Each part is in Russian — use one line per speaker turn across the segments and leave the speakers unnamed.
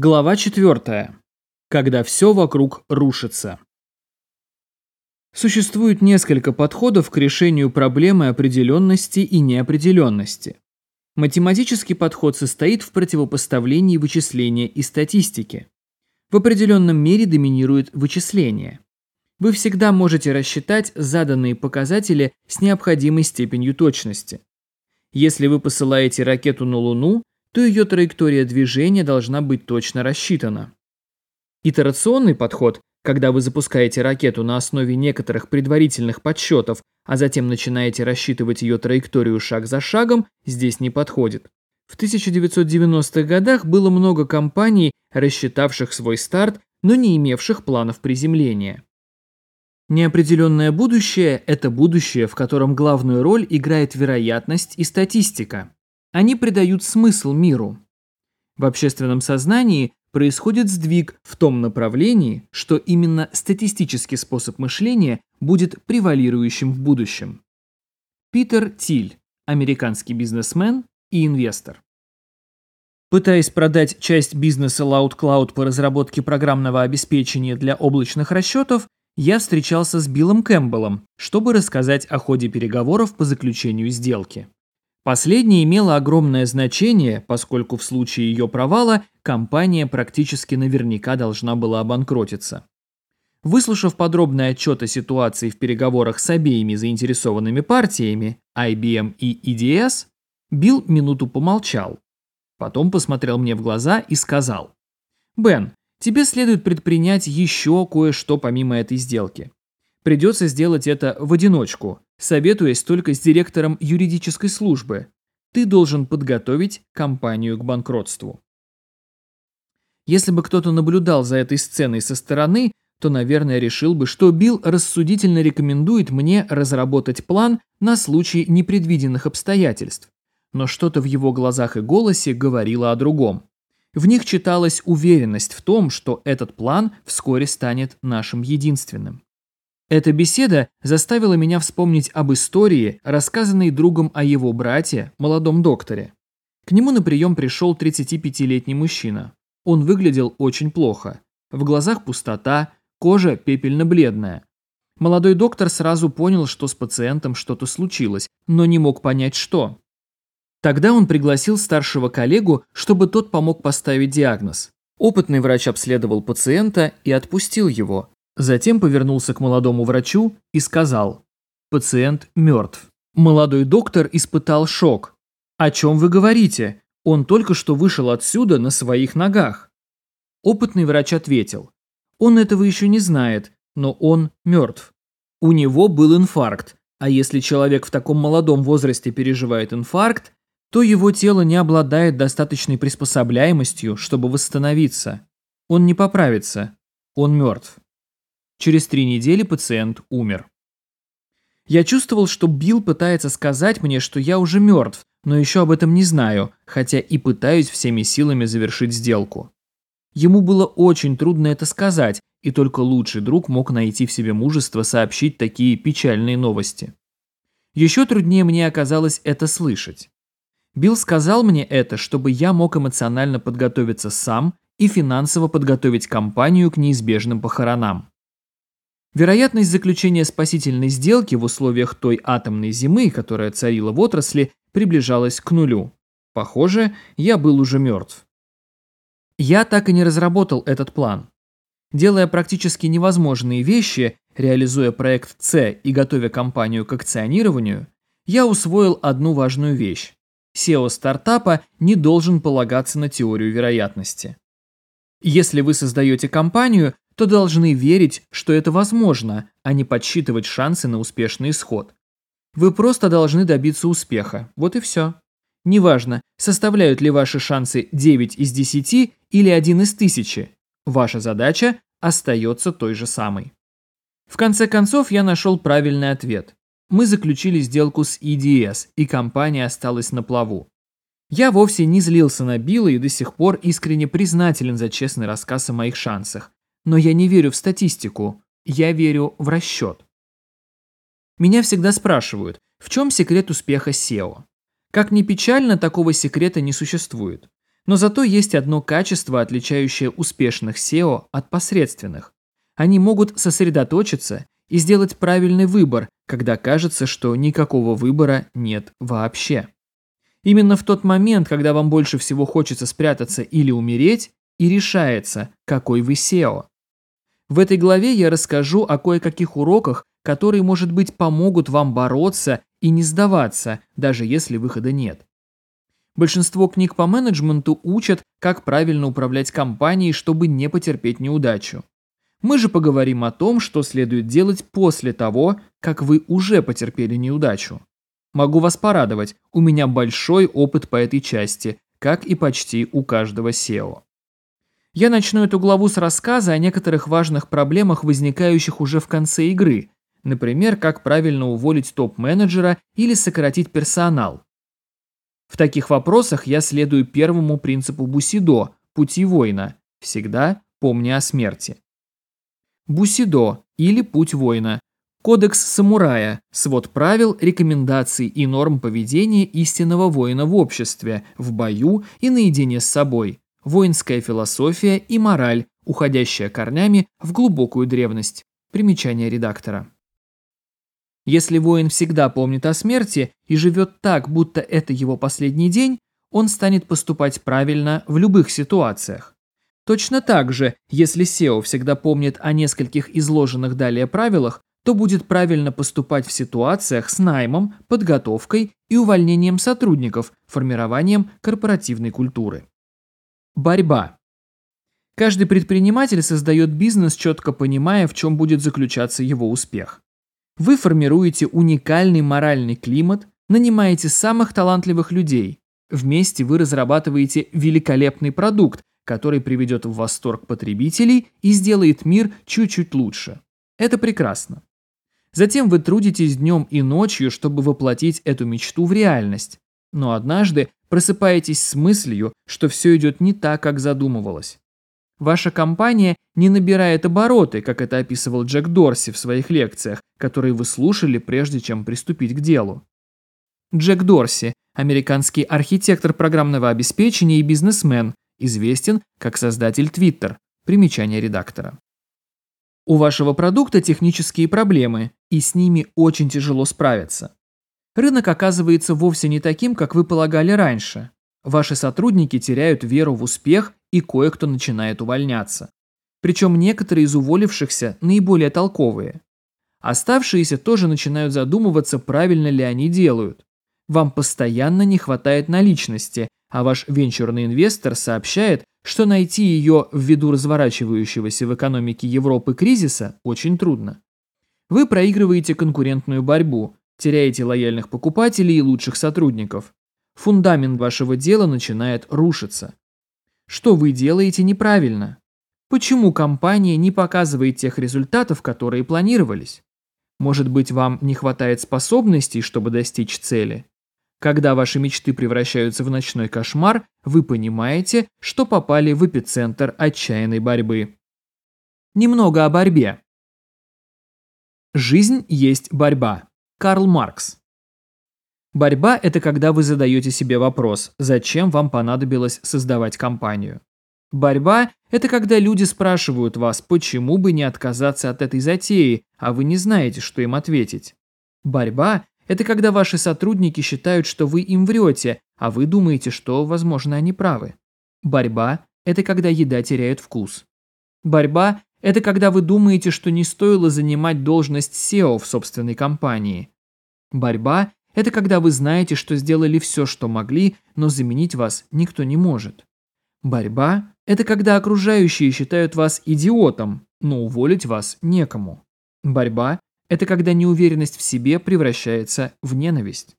Глава 4. Когда все вокруг рушится. Существует несколько подходов к решению проблемы определенности и неопределенности. Математический подход состоит в противопоставлении вычисления и статистики. В определенном мере доминирует вычисление. Вы всегда можете рассчитать заданные показатели с необходимой степенью точности. Если вы посылаете ракету на Луну, то ее траектория движения должна быть точно рассчитана. Итерационный подход, когда вы запускаете ракету на основе некоторых предварительных подсчетов, а затем начинаете рассчитывать ее траекторию шаг за шагом, здесь не подходит. В 1990-х годах было много компаний, рассчитавших свой старт, но не имевших планов приземления. Неопределенное будущее – это будущее, в котором главную роль играет вероятность и статистика. Они придают смысл миру. В общественном сознании происходит сдвиг в том направлении, что именно статистический способ мышления будет превалирующим в будущем. Питер Тиль, американский бизнесмен и инвестор. Пытаясь продать часть бизнеса LoudCloud по разработке программного обеспечения для облачных расчетов, я встречался с Биллом Кэмпбеллом, чтобы рассказать о ходе переговоров по заключению сделки. Последнее имело огромное значение, поскольку в случае ее провала компания практически наверняка должна была обанкротиться. Выслушав подробный отчет о ситуации в переговорах с обеими заинтересованными партиями, IBM и EDS, Билл минуту помолчал. Потом посмотрел мне в глаза и сказал, «Бен, тебе следует предпринять еще кое-что помимо этой сделки. Придется сделать это в одиночку, советуясь только с директором юридической службы. Ты должен подготовить компанию к банкротству. Если бы кто-то наблюдал за этой сценой со стороны, то, наверное, решил бы, что Билл рассудительно рекомендует мне разработать план на случай непредвиденных обстоятельств. Но что-то в его глазах и голосе говорило о другом. В них читалась уверенность в том, что этот план вскоре станет нашим единственным. Эта беседа заставила меня вспомнить об истории, рассказанной другом о его брате, молодом докторе. К нему на прием пришел 35-летний мужчина. Он выглядел очень плохо. В глазах пустота, кожа пепельно-бледная. Молодой доктор сразу понял, что с пациентом что-то случилось, но не мог понять, что. Тогда он пригласил старшего коллегу, чтобы тот помог поставить диагноз. Опытный врач обследовал пациента и отпустил его, Затем повернулся к молодому врачу и сказал, «Пациент мертв». Молодой доктор испытал шок. «О чем вы говорите? Он только что вышел отсюда на своих ногах». Опытный врач ответил, «Он этого еще не знает, но он мертв. У него был инфаркт, а если человек в таком молодом возрасте переживает инфаркт, то его тело не обладает достаточной приспособляемостью, чтобы восстановиться. Он не поправится. Он мертв. Через три недели пациент умер. Я чувствовал, что Билл пытается сказать мне, что я уже мертв, но еще об этом не знаю, хотя и пытаюсь всеми силами завершить сделку. Ему было очень трудно это сказать, и только лучший друг мог найти в себе мужество сообщить такие печальные новости. Еще труднее мне оказалось это слышать. Билл сказал мне это, чтобы я мог эмоционально подготовиться сам и финансово подготовить компанию к неизбежным похоронам. Вероятность заключения спасительной сделки в условиях той атомной зимы, которая царила в отрасли, приближалась к нулю. Похоже, я был уже мертв. Я так и не разработал этот план. Делая практически невозможные вещи, реализуя проект С и готовя компанию к акционированию, я усвоил одну важную вещь. SEO стартапа не должен полагаться на теорию вероятности. Если вы создаете компанию, то должны верить, что это возможно, а не подсчитывать шансы на успешный исход. Вы просто должны добиться успеха, вот и все. Неважно, составляют ли ваши шансы 9 из 10 или 1 из 1000, ваша задача остается той же самой. В конце концов, я нашел правильный ответ. Мы заключили сделку с EDS, и компания осталась на плаву. Я вовсе не злился на Билла и до сих пор искренне признателен за честный рассказ о моих шансах. Но я не верю в статистику, я верю в расчет. Меня всегда спрашивают, в чем секрет успеха SEO? Как ни печально, такого секрета не существует. Но зато есть одно качество, отличающее успешных SEO от посредственных. Они могут сосредоточиться и сделать правильный выбор, когда кажется, что никакого выбора нет вообще. Именно в тот момент, когда вам больше всего хочется спрятаться или умереть, и решается, какой вы SEO. В этой главе я расскажу о кое-каких уроках, которые, может быть, помогут вам бороться и не сдаваться, даже если выхода нет. Большинство книг по менеджменту учат, как правильно управлять компанией, чтобы не потерпеть неудачу. Мы же поговорим о том, что следует делать после того, как вы уже потерпели неудачу. Могу вас порадовать, у меня большой опыт по этой части, как и почти у каждого SEO. Я начну эту главу с рассказа о некоторых важных проблемах, возникающих уже в конце игры, например, как правильно уволить топ-менеджера или сократить персонал. В таких вопросах я следую первому принципу Бусидо – пути воина, всегда помня о смерти. Бусидо или путь воина Кодекс самурая – свод правил, рекомендаций и норм поведения истинного воина в обществе, в бою и наедине с собой. Воинская философия и мораль, уходящая корнями в глубокую древность. Примечание редактора. Если воин всегда помнит о смерти и живет так, будто это его последний день, он станет поступать правильно в любых ситуациях. Точно так же, если SEO всегда помнит о нескольких изложенных далее правилах, то будет правильно поступать в ситуациях с наймом, подготовкой и увольнением сотрудников, формированием корпоративной культуры. Борьба. Каждый предприниматель создает бизнес, четко понимая, в чем будет заключаться его успех. Вы формируете уникальный моральный климат, нанимаете самых талантливых людей. Вместе вы разрабатываете великолепный продукт, который приведет в восторг потребителей и сделает мир чуть-чуть лучше. Это прекрасно. Затем вы трудитесь днем и ночью, чтобы воплотить эту мечту в реальность. Но однажды просыпаетесь с мыслью, что все идет не так, как задумывалось. Ваша компания не набирает обороты, как это описывал Джек Дорси в своих лекциях, которые вы слушали, прежде чем приступить к делу. Джек Дорси – американский архитектор программного обеспечения и бизнесмен, известен как создатель Twitter. Примечание редактора. У вашего продукта технические проблемы, и с ними очень тяжело справиться. Рынок оказывается вовсе не таким, как вы полагали раньше. Ваши сотрудники теряют веру в успех, и кое-кто начинает увольняться. Причем некоторые из уволившихся наиболее толковые. Оставшиеся тоже начинают задумываться, правильно ли они делают. Вам постоянно не хватает наличности, а ваш венчурный инвестор сообщает, что найти ее ввиду разворачивающегося в экономике Европы кризиса очень трудно. Вы проигрываете конкурентную борьбу, теряете лояльных покупателей и лучших сотрудников. Фундамент вашего дела начинает рушиться. Что вы делаете неправильно? Почему компания не показывает тех результатов, которые планировались? Может быть, вам не хватает способностей, чтобы достичь цели? Когда ваши мечты превращаются в ночной кошмар, вы понимаете, что попали в эпицентр отчаянной борьбы. Немного о борьбе. Жизнь есть борьба. Карл Маркс. Борьба – это когда вы задаете себе вопрос, зачем вам понадобилось создавать компанию. Борьба – это когда люди спрашивают вас, почему бы не отказаться от этой затеи, а вы не знаете, что им ответить. Борьба это когда ваши сотрудники считают, что вы им врете, а вы думаете, что, возможно, они правы. Борьба – это когда еда теряет вкус. Борьба – это когда вы думаете, что не стоило занимать должность SEO в собственной компании. Борьба – это когда вы знаете, что сделали все, что могли, но заменить вас никто не может. Борьба – это когда окружающие считают вас идиотом, но уволить вас некому. Борьба это когда неуверенность в себе превращается в ненависть.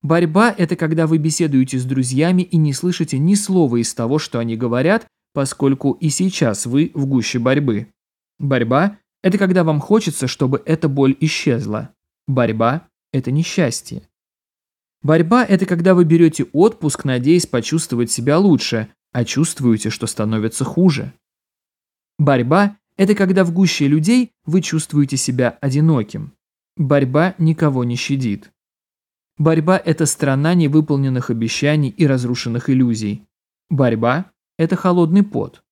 Борьба – это когда вы беседуете с друзьями и не слышите ни слова из того, что они говорят, поскольку и сейчас вы в гуще борьбы. Борьба – это когда вам хочется, чтобы эта боль исчезла. Борьба – это несчастье. Борьба – это когда вы берете отпуск, надеясь почувствовать себя лучше, а чувствуете, что становится хуже. Борьба это когда в гуще людей вы чувствуете себя одиноким. Борьба никого не щадит. Борьба – это страна невыполненных обещаний и разрушенных иллюзий. Борьба – это холодный пот.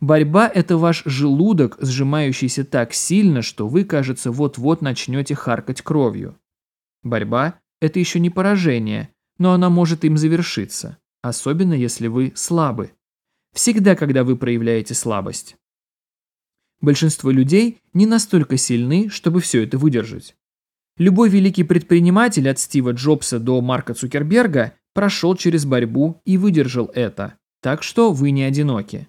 Борьба – это ваш желудок, сжимающийся так сильно, что вы, кажется, вот-вот начнете харкать кровью. Борьба – это еще не поражение, но она может им завершиться, особенно если вы слабы. Всегда, когда вы проявляете слабость. Большинство людей не настолько сильны, чтобы все это выдержать. Любой великий предприниматель от Стива Джобса до Марка Цукерберга прошел через борьбу и выдержал это, так что вы не одиноки.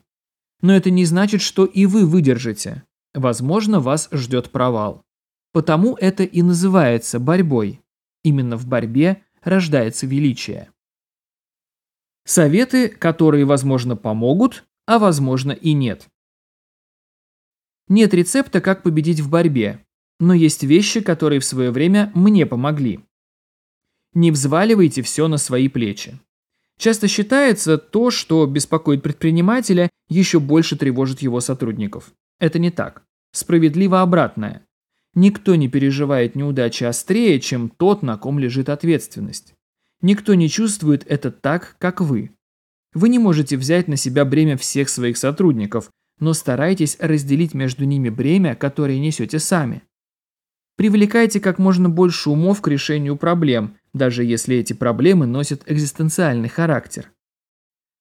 Но это не значит, что и вы выдержите. Возможно, вас ждет провал. Потому это и называется борьбой. Именно в борьбе рождается величие. Советы, которые, возможно, помогут, а возможно и нет. Нет рецепта, как победить в борьбе, но есть вещи, которые в свое время мне помогли. Не взваливайте все на свои плечи. Часто считается то, что беспокоит предпринимателя, еще больше тревожит его сотрудников. Это не так. Справедливо обратное. Никто не переживает неудачи острее, чем тот, на ком лежит ответственность. Никто не чувствует это так, как вы. Вы не можете взять на себя бремя всех своих сотрудников, но старайтесь разделить между ними бремя, которое несете сами. Привлекайте как можно больше умов к решению проблем, даже если эти проблемы носят экзистенциальный характер.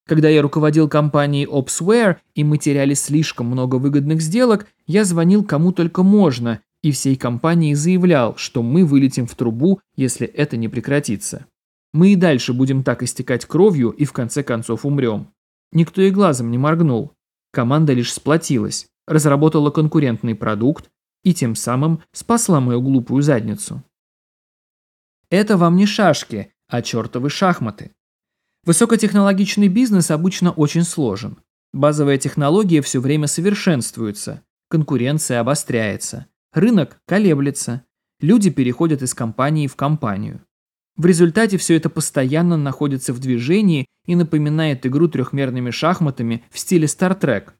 Когда я руководил компанией Opsware и мы теряли слишком много выгодных сделок, я звонил кому только можно и всей компании заявлял, что мы вылетим в трубу, если это не прекратится. Мы и дальше будем так истекать кровью и в конце концов умрем. Никто и глазом не моргнул. Команда лишь сплотилась, разработала конкурентный продукт и тем самым спасла мою глупую задницу. Это вам не шашки, а чертовы шахматы. Высокотехнологичный бизнес обычно очень сложен. Базовая технология все время совершенствуется, конкуренция обостряется, рынок колеблется, люди переходят из компании в компанию. В результате все это постоянно находится в движении и напоминает игру трехмерными шахматами в стиле Star Trek.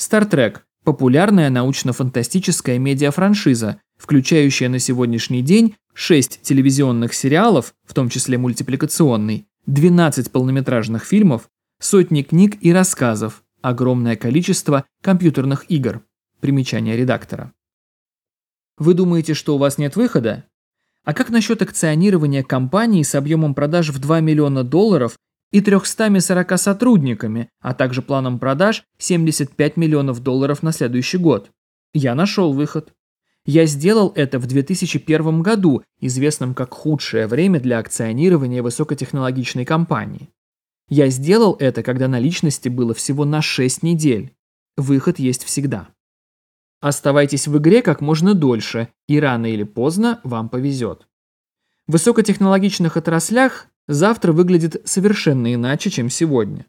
Star Trek – популярная научно-фантастическая медиафраншиза, включающая на сегодняшний день 6 телевизионных сериалов, в том числе мультипликационный, 12 полнометражных фильмов, сотни книг и рассказов, огромное количество компьютерных игр. Примечание редактора. Вы думаете, что у вас нет выхода? А как насчет акционирования компании с объемом продаж в 2 миллиона долларов и 340 сотрудниками, а также планом продаж 75 миллионов долларов на следующий год? Я нашел выход. Я сделал это в 2001 году, известном как худшее время для акционирования высокотехнологичной компании. Я сделал это, когда наличности было всего на 6 недель. Выход есть всегда. Оставайтесь в игре как можно дольше, и рано или поздно вам повезет. В высокотехнологичных отраслях завтра выглядит совершенно иначе, чем сегодня.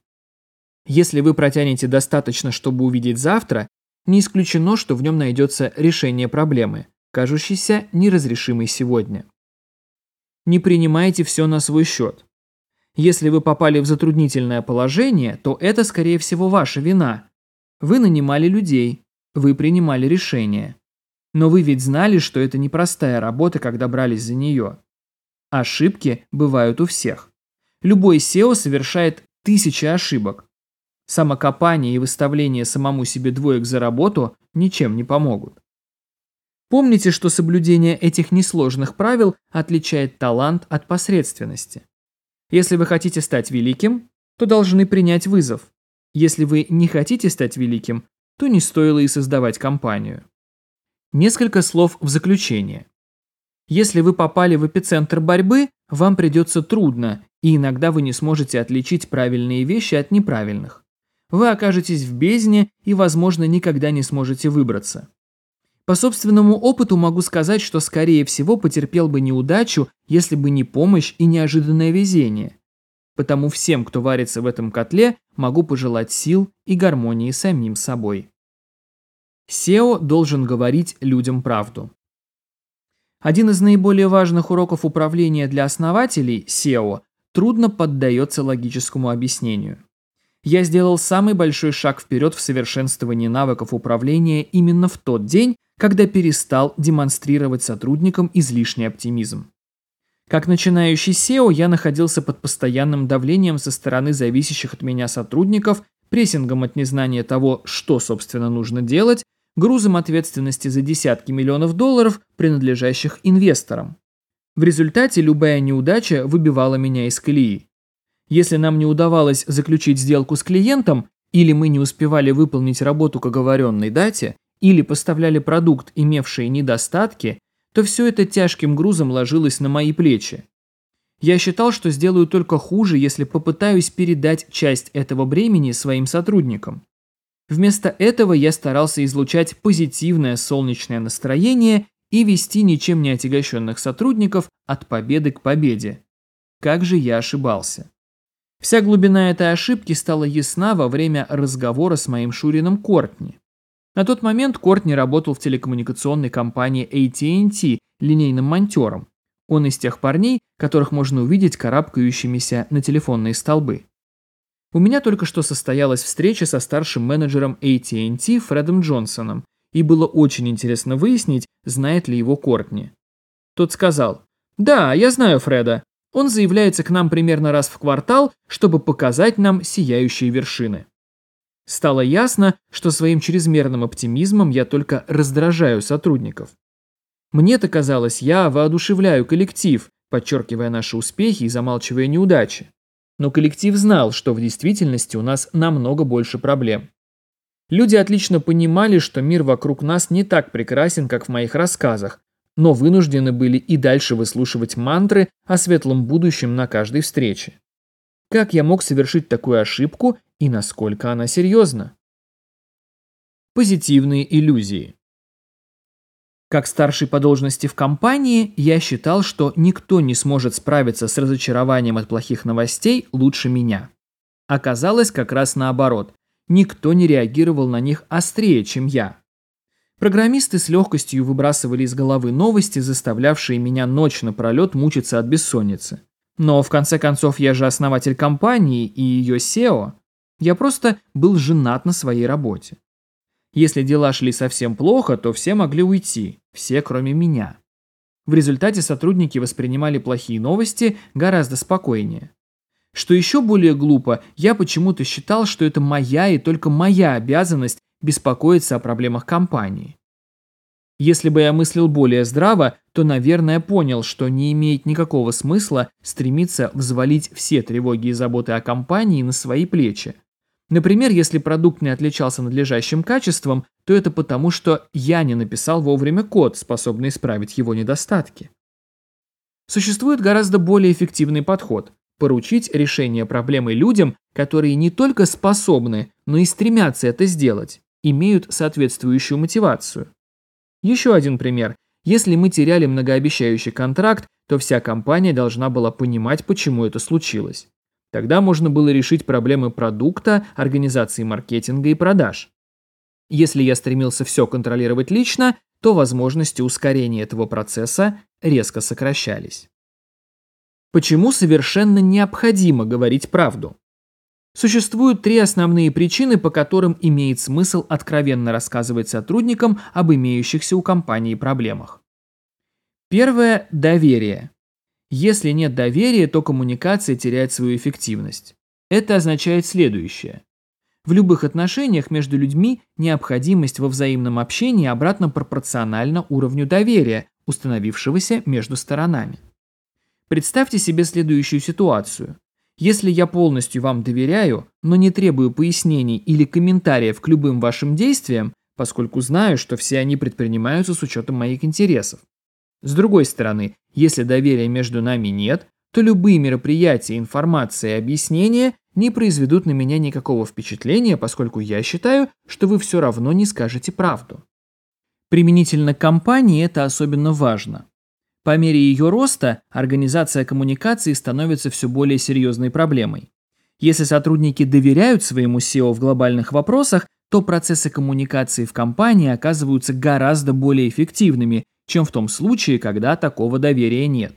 Если вы протянете достаточно, чтобы увидеть завтра, не исключено, что в нем найдется решение проблемы, кажущейся неразрешимой сегодня. Не принимайте все на свой счет. Если вы попали в затруднительное положение, то это, скорее всего, ваша вина. Вы нанимали людей, вы принимали решение. Но вы ведь знали, что это непростая работа, когда брались за нее. Ошибки бывают у всех. Любой SEO совершает тысячи ошибок. Самокопание и выставление самому себе двоек за работу ничем не помогут. Помните, что соблюдение этих несложных правил отличает талант от посредственности. Если вы хотите стать великим, то должны принять вызов. Если вы не хотите стать великим, то не стоило и создавать компанию. Несколько слов в заключение. Если вы попали в эпицентр борьбы, вам придется трудно, и иногда вы не сможете отличить правильные вещи от неправильных. Вы окажетесь в бездне и, возможно, никогда не сможете выбраться. По собственному опыту могу сказать, что скорее всего потерпел бы неудачу, если бы не помощь и неожиданное везение. Потому всем, кто варится в этом котле, могу пожелать сил и гармонии самим собой. SEO должен говорить людям правду. Один из наиболее важных уроков управления для основателей SEO трудно поддается логическому объяснению. Я сделал самый большой шаг вперед в совершенствовании навыков управления именно в тот день, когда перестал демонстрировать сотрудникам излишний оптимизм. Как начинающий SEO я находился под постоянным давлением со стороны зависящих от меня сотрудников, прессингом от незнания того, что, собственно, нужно делать, грузом ответственности за десятки миллионов долларов, принадлежащих инвесторам. В результате любая неудача выбивала меня из колеи. Если нам не удавалось заключить сделку с клиентом, или мы не успевали выполнить работу к оговоренной дате, или поставляли продукт, имевший недостатки, то все это тяжким грузом ложилось на мои плечи. Я считал, что сделаю только хуже, если попытаюсь передать часть этого бремени своим сотрудникам. Вместо этого я старался излучать позитивное солнечное настроение и вести ничем не отягощенных сотрудников от победы к победе. Как же я ошибался. Вся глубина этой ошибки стала ясна во время разговора с моим Шурином Кортни. На тот момент Кортни работал в телекоммуникационной компании AT&T линейным монтером. Он из тех парней, которых можно увидеть карабкающимися на телефонные столбы. У меня только что состоялась встреча со старшим менеджером AT&T Фредом Джонсоном, и было очень интересно выяснить, знает ли его Кортни. Тот сказал, «Да, я знаю Фреда. Он заявляется к нам примерно раз в квартал, чтобы показать нам сияющие вершины». Стало ясно, что своим чрезмерным оптимизмом я только раздражаю сотрудников. Мне-то казалось, я воодушевляю коллектив, подчеркивая наши успехи и замалчивая неудачи. Но коллектив знал, что в действительности у нас намного больше проблем. Люди отлично понимали, что мир вокруг нас не так прекрасен, как в моих рассказах, но вынуждены были и дальше выслушивать мантры о светлом будущем на каждой встрече. Как я мог совершить такую ошибку и насколько она серьезна. Позитивные иллюзии. Как старший по должности в компании, я считал, что никто не сможет справиться с разочарованием от плохих новостей лучше меня. Оказалось как раз наоборот. Никто не реагировал на них острее, чем я. Программисты с легкостью выбрасывали из головы новости, заставлявшие меня ночь напролет мучиться от бессонницы. Но в конце концов я же основатель компании и ее SEO. Я просто был женат на своей работе. Если дела шли совсем плохо, то все могли уйти, все кроме меня. В результате сотрудники воспринимали плохие новости гораздо спокойнее. Что еще более глупо, я почему-то считал, что это моя и только моя обязанность беспокоиться о проблемах компании. Если бы я мыслил более здраво, то, наверное, понял, что не имеет никакого смысла стремиться взвалить все тревоги и заботы о компании на свои плечи. Например, если продукт не отличался надлежащим качеством, то это потому, что я не написал вовремя код, способный исправить его недостатки. Существует гораздо более эффективный подход – поручить решение проблемы людям, которые не только способны, но и стремятся это сделать, имеют соответствующую мотивацию. Еще один пример. Если мы теряли многообещающий контракт, то вся компания должна была понимать, почему это случилось. Тогда можно было решить проблемы продукта, организации маркетинга и продаж. Если я стремился все контролировать лично, то возможности ускорения этого процесса резко сокращались. Почему совершенно необходимо говорить правду? Существуют три основные причины, по которым имеет смысл откровенно рассказывать сотрудникам об имеющихся у компании проблемах. Первое – доверие. Если нет доверия, то коммуникация теряет свою эффективность. Это означает следующее. В любых отношениях между людьми необходимость во взаимном общении обратно пропорциональна уровню доверия, установившегося между сторонами. Представьте себе следующую ситуацию. Если я полностью вам доверяю, но не требую пояснений или комментариев к любым вашим действиям, поскольку знаю, что все они предпринимаются с учетом моих интересов. С другой стороны, если доверия между нами нет, то любые мероприятия, информация и объяснения не произведут на меня никакого впечатления, поскольку я считаю, что вы все равно не скажете правду. Применительно к компании это особенно важно. По мере ее роста организация коммуникации становится все более серьезной проблемой. Если сотрудники доверяют своему SEO в глобальных вопросах, то процессы коммуникации в компании оказываются гораздо более эффективными, чем в том случае, когда такого доверия нет.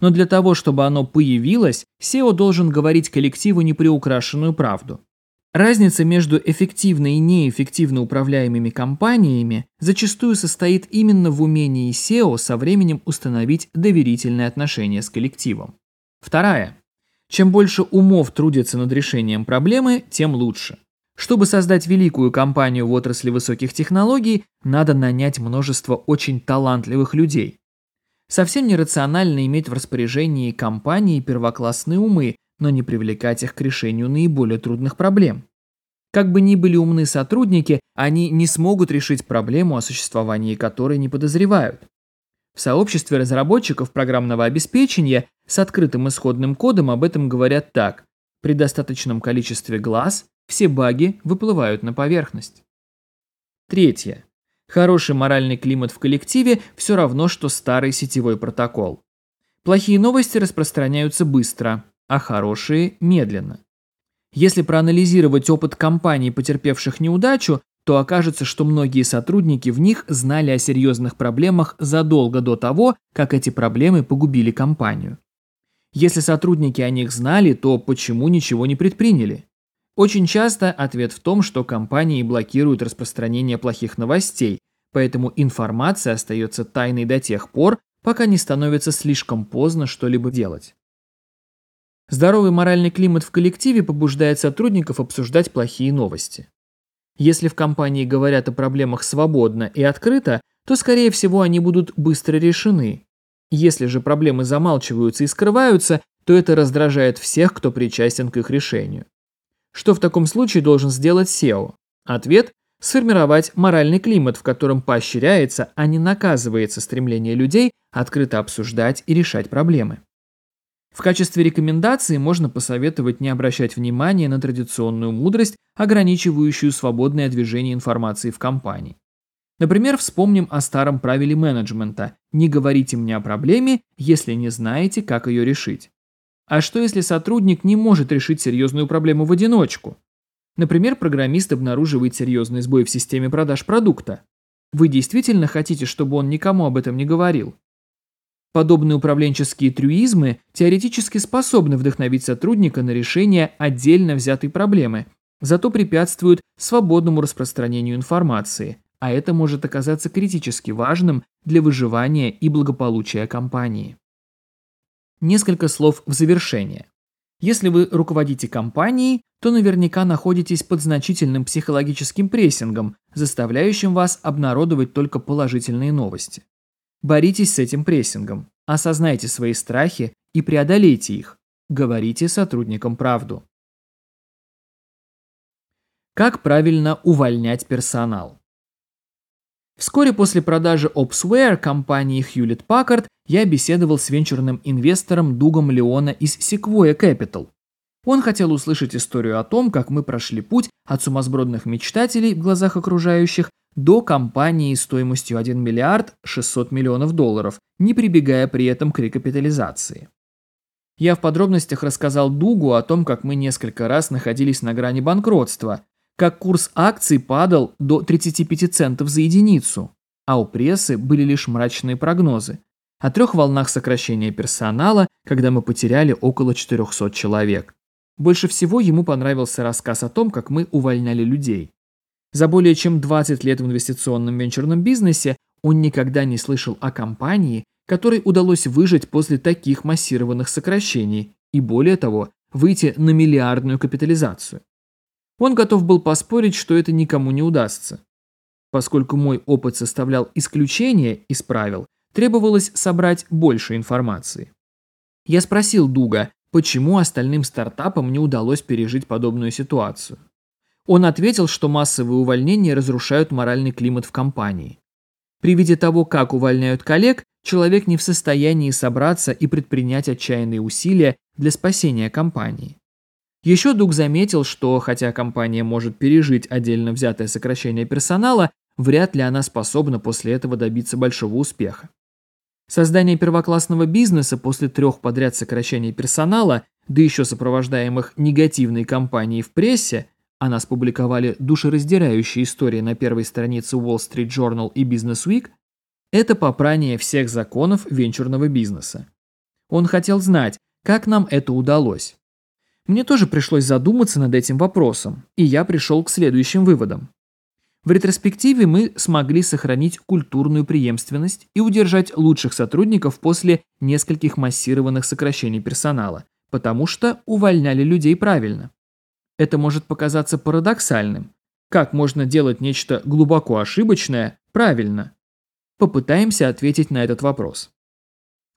Но для того, чтобы оно появилось, SEO должен говорить коллективу неприукрашенную правду. Разница между эффективно и неэффективно управляемыми компаниями зачастую состоит именно в умении SEO со временем установить доверительные отношения с коллективом. Вторая. Чем больше умов трудятся над решением проблемы, тем лучше. Чтобы создать великую компанию в отрасли высоких технологий, надо нанять множество очень талантливых людей. Совсем нерационально иметь в распоряжении компании первоклассные умы, но не привлекать их к решению наиболее трудных проблем. Как бы ни были умны сотрудники, они не смогут решить проблему, о существовании которой не подозревают. В сообществе разработчиков программного обеспечения с открытым исходным кодом об этом говорят так. При достаточном количестве глаз все баги выплывают на поверхность. Третье. Хороший моральный климат в коллективе все равно, что старый сетевой протокол. Плохие новости распространяются быстро, а хорошие – медленно. Если проанализировать опыт компаний, потерпевших неудачу, то окажется, что многие сотрудники в них знали о серьезных проблемах задолго до того, как эти проблемы погубили компанию. Если сотрудники о них знали, то почему ничего не предприняли? Очень часто ответ в том, что компании блокируют распространение плохих новостей, поэтому информация остается тайной до тех пор, пока не становится слишком поздно что-либо делать. Здоровый моральный климат в коллективе побуждает сотрудников обсуждать плохие новости. Если в компании говорят о проблемах свободно и открыто, то, скорее всего, они будут быстро решены. Если же проблемы замалчиваются и скрываются, то это раздражает всех, кто причастен к их решению. Что в таком случае должен сделать SEO? Ответ – сформировать моральный климат, в котором поощряется, а не наказывается стремление людей открыто обсуждать и решать проблемы. В качестве рекомендации можно посоветовать не обращать внимания на традиционную мудрость, ограничивающую свободное движение информации в компании. Например, вспомним о старом правиле менеджмента «не говорите мне о проблеме, если не знаете, как ее решить». А что если сотрудник не может решить серьезную проблему в одиночку? Например, программист обнаруживает серьезный сбой в системе продаж продукта. Вы действительно хотите, чтобы он никому об этом не говорил? Подобные управленческие трюизмы теоретически способны вдохновить сотрудника на решение отдельно взятой проблемы, зато препятствуют свободному распространению информации, а это может оказаться критически важным для выживания и благополучия компании. Несколько слов в завершение. Если вы руководите компанией, то наверняка находитесь под значительным психологическим прессингом, заставляющим вас обнародовать только положительные новости. Боритесь с этим прессингом, осознайте свои страхи и преодолейте их. Говорите сотрудникам правду. Как правильно увольнять персонал? Вскоре после продажи Opsware компании Hewlett Packard я беседовал с венчурным инвестором Дугом Леона из Sequoia Capital. Он хотел услышать историю о том, как мы прошли путь от сумасбродных мечтателей в глазах окружающих до компании стоимостью 1 миллиард 600 миллионов долларов, не прибегая при этом к рекапитализации. Я в подробностях рассказал Дугу о том, как мы несколько раз находились на грани банкротства, как курс акций падал до 35 центов за единицу, а у прессы были лишь мрачные прогнозы, о трех волнах сокращения персонала, когда мы потеряли около 400 человек. Больше всего ему понравился рассказ о том, как мы увольняли людей. За более чем 20 лет в инвестиционном венчурном бизнесе он никогда не слышал о компании, которой удалось выжить после таких массированных сокращений и, более того, выйти на миллиардную капитализацию. Он готов был поспорить, что это никому не удастся. Поскольку мой опыт составлял исключение из правил, требовалось собрать больше информации. Я спросил Дуга, почему остальным стартапам не удалось пережить подобную ситуацию. Он ответил, что массовые увольнения разрушают моральный климат в компании. При виде того, как увольняют коллег, человек не в состоянии собраться и предпринять отчаянные усилия для спасения компании. Еще Дуг заметил, что хотя компания может пережить отдельно взятое сокращение персонала, вряд ли она способна после этого добиться большого успеха. Создание первоклассного бизнеса после трех подряд сокращений персонала, да еще сопровождаемых негативной кампанией в прессе, а нас публиковали душераздирающие истории на первой странице Wall Street Journal и Business Week, это попрание всех законов венчурного бизнеса. Он хотел знать, как нам это удалось. Мне тоже пришлось задуматься над этим вопросом, и я пришел к следующим выводам. В ретроспективе мы смогли сохранить культурную преемственность и удержать лучших сотрудников после нескольких массированных сокращений персонала, потому что увольняли людей правильно. Это может показаться парадоксальным. Как можно делать нечто глубоко ошибочное правильно? Попытаемся ответить на этот вопрос.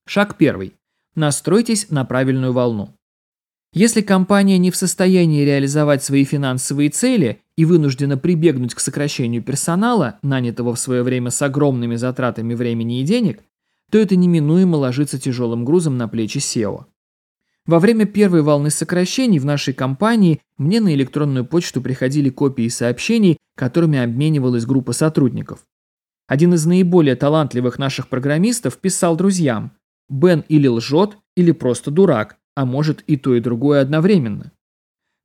Шаг первый. Настройтесь на правильную волну. Если компания не в состоянии реализовать свои финансовые цели и вынуждена прибегнуть к сокращению персонала, нанятого в свое время с огромными затратами времени и денег, то это неминуемо ложится тяжелым грузом на плечи SEO. Во время первой волны сокращений в нашей компании мне на электронную почту приходили копии сообщений, которыми обменивалась группа сотрудников. Один из наиболее талантливых наших программистов писал друзьям «Бен или лжет, или просто дурак, а может и то, и другое одновременно.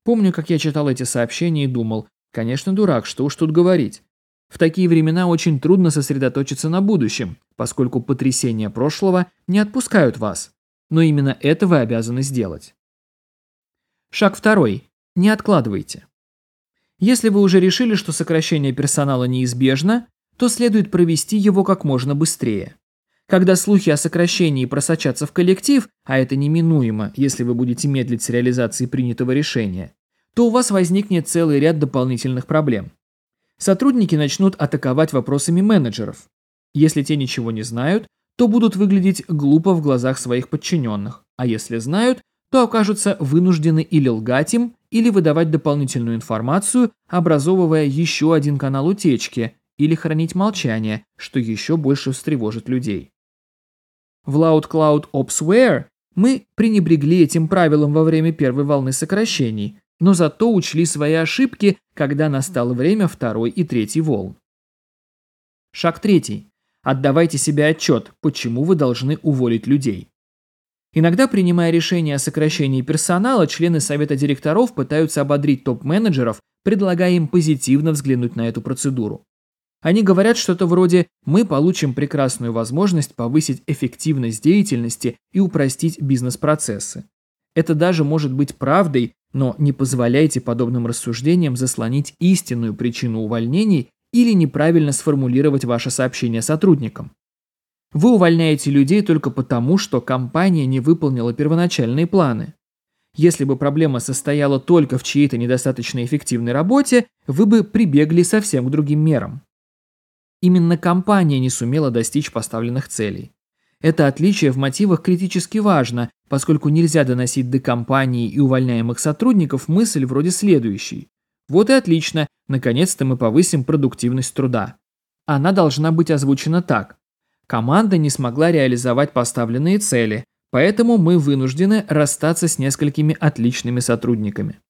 Помню, как я читал эти сообщения и думал, конечно, дурак, что уж тут говорить. В такие времена очень трудно сосредоточиться на будущем, поскольку потрясения прошлого не отпускают вас. Но именно это вы обязаны сделать. Шаг второй. Не откладывайте. Если вы уже решили, что сокращение персонала неизбежно, то следует провести его как можно быстрее. Когда слухи о сокращении просочатся в коллектив, а это неминуемо, если вы будете медлить с реализацией принятого решения, то у вас возникнет целый ряд дополнительных проблем. Сотрудники начнут атаковать вопросами менеджеров. Если те ничего не знают, то будут выглядеть глупо в глазах своих подчиненных, а если знают, то окажутся вынуждены или лгать им, или выдавать дополнительную информацию, образовывая еще один канал утечки, или хранить молчание, что еще больше встревожит людей. В Loud Cloud Opsware мы пренебрегли этим правилом во время первой волны сокращений, но зато учли свои ошибки, когда настало время второй и третьей волн. Шаг третий. Отдавайте себе отчет, почему вы должны уволить людей. Иногда, принимая решение о сокращении персонала, члены совета директоров пытаются ободрить топ-менеджеров, предлагая им позитивно взглянуть на эту процедуру. Они говорят что-то вроде «мы получим прекрасную возможность повысить эффективность деятельности и упростить бизнес-процессы». Это даже может быть правдой, но не позволяйте подобным рассуждениям заслонить истинную причину увольнений или неправильно сформулировать ваше сообщение сотрудникам. Вы увольняете людей только потому, что компания не выполнила первоначальные планы. Если бы проблема состояла только в чьей-то недостаточно эффективной работе, вы бы прибегли совсем к другим мерам. Именно компания не сумела достичь поставленных целей. Это отличие в мотивах критически важно, поскольку нельзя доносить до компании и увольняемых сотрудников мысль вроде следующей. Вот и отлично, наконец-то мы повысим продуктивность труда. Она должна быть озвучена так. Команда не смогла реализовать поставленные цели, поэтому мы вынуждены расстаться с несколькими отличными сотрудниками.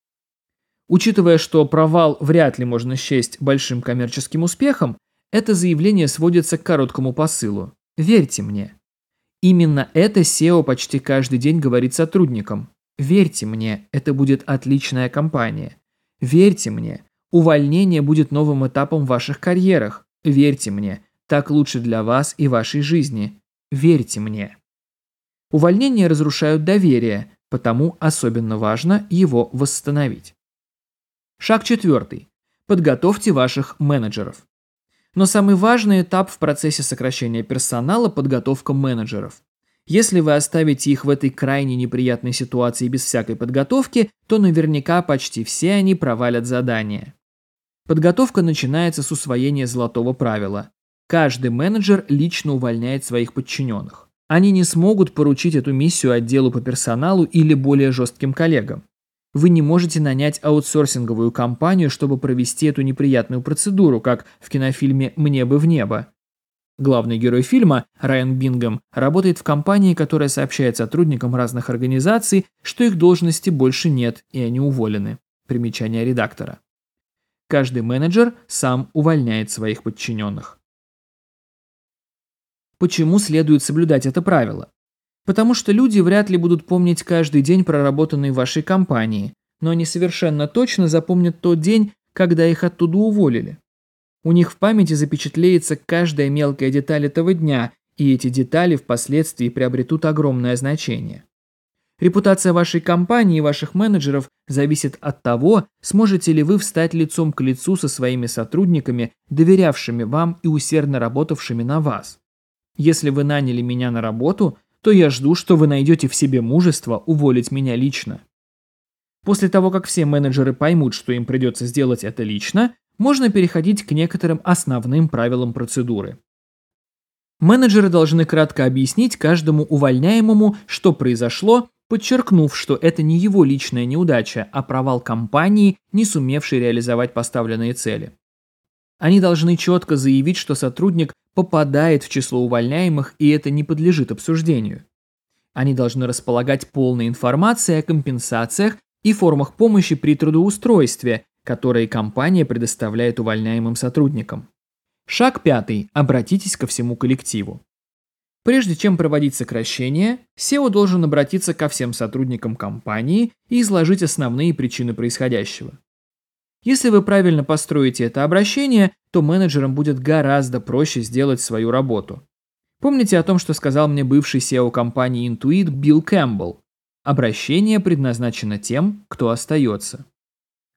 Учитывая, что провал вряд ли можно счесть большим коммерческим успехом, это заявление сводится к короткому посылу. Верьте мне. Именно это SEO почти каждый день говорит сотрудникам. Верьте мне, это будет отличная компания. Верьте мне, увольнение будет новым этапом в ваших карьерах. Верьте мне, так лучше для вас и вашей жизни. Верьте мне. Увольнения разрушают доверие, потому особенно важно его восстановить. Шаг четвертый. Подготовьте ваших менеджеров. Но самый важный этап в процессе сокращения персонала – подготовка менеджеров. Если вы оставите их в этой крайне неприятной ситуации без всякой подготовки, то наверняка почти все они провалят задание. Подготовка начинается с усвоения золотого правила. Каждый менеджер лично увольняет своих подчиненных. Они не смогут поручить эту миссию отделу по персоналу или более жестким коллегам. Вы не можете нанять аутсорсинговую компанию, чтобы провести эту неприятную процедуру, как в кинофильме «Мне бы в небо». Главный герой фильма, Райан Бингом, работает в компании, которая сообщает сотрудникам разных организаций, что их должности больше нет и они уволены. Примечание редактора. Каждый менеджер сам увольняет своих подчиненных. Почему следует соблюдать это правило? Потому что люди вряд ли будут помнить каждый день, проработанный в вашей компании, но они совершенно точно запомнят тот день, когда их оттуда уволили. У них в памяти запечатлеется каждая мелкая деталь этого дня, и эти детали впоследствии приобретут огромное значение. Репутация вашей компании и ваших менеджеров зависит от того, сможете ли вы встать лицом к лицу со своими сотрудниками, доверявшими вам и усердно работавшими на вас. Если вы наняли меня на работу, то я жду, что вы найдете в себе мужество уволить меня лично. После того, как все менеджеры поймут, что им придется сделать это лично, можно переходить к некоторым основным правилам процедуры. Менеджеры должны кратко объяснить каждому увольняемому, что произошло, подчеркнув, что это не его личная неудача, а провал компании, не сумевшей реализовать поставленные цели. Они должны четко заявить, что сотрудник попадает в число увольняемых, и это не подлежит обсуждению. Они должны располагать полной информацией о компенсациях и формах помощи при трудоустройстве, которые компания предоставляет увольняемым сотрудникам. Шаг пятый. Обратитесь ко всему коллективу. Прежде чем проводить сокращение, SEO должен обратиться ко всем сотрудникам компании и изложить основные причины происходящего. Если вы правильно построите это обращение, то менеджерам будет гораздо проще сделать свою работу. Помните о том, что сказал мне бывший SEO компании Intuit Билл Кэмпбелл. Обращение предназначено тем, кто остается.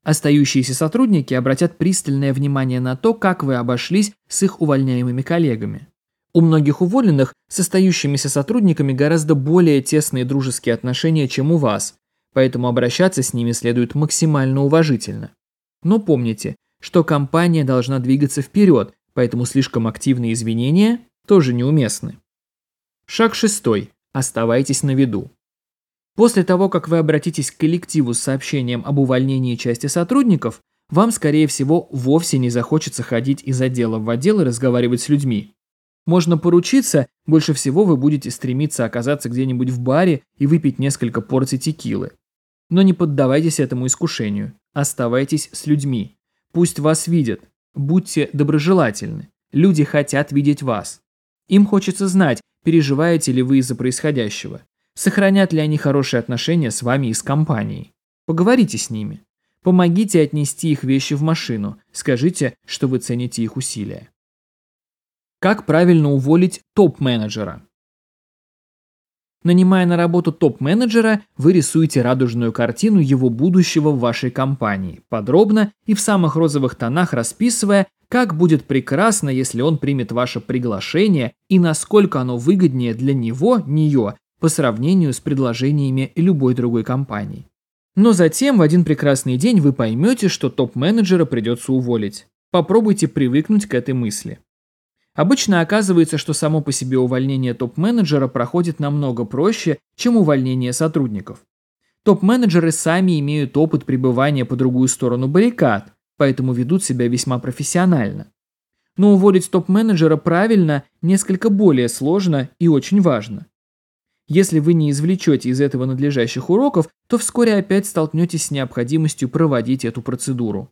Остающиеся сотрудники обратят пристальное внимание на то, как вы обошлись с их увольняемыми коллегами. У многих уволенных с остающимися сотрудниками гораздо более тесные дружеские отношения, чем у вас, поэтому обращаться с ними следует максимально уважительно. Но помните, что компания должна двигаться вперед, поэтому слишком активные извинения тоже неуместны. Шаг шестой. Оставайтесь на виду. После того, как вы обратитесь к коллективу с сообщением об увольнении части сотрудников, вам, скорее всего, вовсе не захочется ходить из отдела в отдел и разговаривать с людьми. Можно поручиться, больше всего вы будете стремиться оказаться где-нибудь в баре и выпить несколько порций текилы. Но не поддавайтесь этому искушению. Оставайтесь с людьми. Пусть вас видят. Будьте доброжелательны. Люди хотят видеть вас. Им хочется знать, переживаете ли вы из-за происходящего. Сохранят ли они хорошие отношения с вами и с компанией. Поговорите с ними. Помогите отнести их вещи в машину. Скажите, что вы цените их усилия. Как правильно уволить топ-менеджера? Нанимая на работу топ-менеджера, вы рисуете радужную картину его будущего в вашей компании, подробно и в самых розовых тонах расписывая, как будет прекрасно, если он примет ваше приглашение и насколько оно выгоднее для него, нее, по сравнению с предложениями любой другой компании. Но затем в один прекрасный день вы поймете, что топ-менеджера придется уволить. Попробуйте привыкнуть к этой мысли. Обычно оказывается, что само по себе увольнение топ-менеджера проходит намного проще, чем увольнение сотрудников. Топ-менеджеры сами имеют опыт пребывания по другую сторону баррикад, поэтому ведут себя весьма профессионально. Но уволить топ-менеджера правильно несколько более сложно и очень важно. Если вы не извлечете из этого надлежащих уроков, то вскоре опять столкнетесь с необходимостью проводить эту процедуру.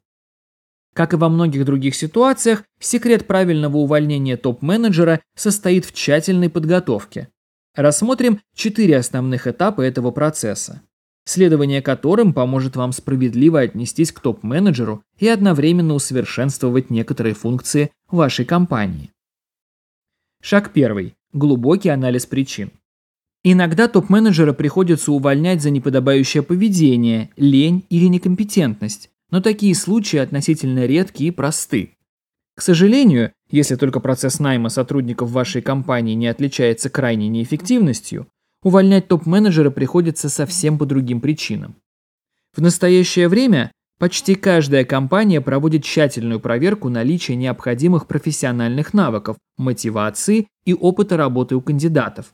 Как и во многих других ситуациях, секрет правильного увольнения топ-менеджера состоит в тщательной подготовке. Рассмотрим четыре основных этапа этого процесса, следование которым поможет вам справедливо отнестись к топ-менеджеру и одновременно усовершенствовать некоторые функции вашей компании. Шаг первый. Глубокий анализ причин. Иногда топ-менеджера приходится увольнять за неподобающее поведение, лень или некомпетентность, но такие случаи относительно редки и просты. К сожалению, если только процесс найма сотрудников вашей компании не отличается крайней неэффективностью, увольнять топ-менеджера приходится совсем по другим причинам. В настоящее время почти каждая компания проводит тщательную проверку наличия необходимых профессиональных навыков, мотивации и опыта работы у кандидатов.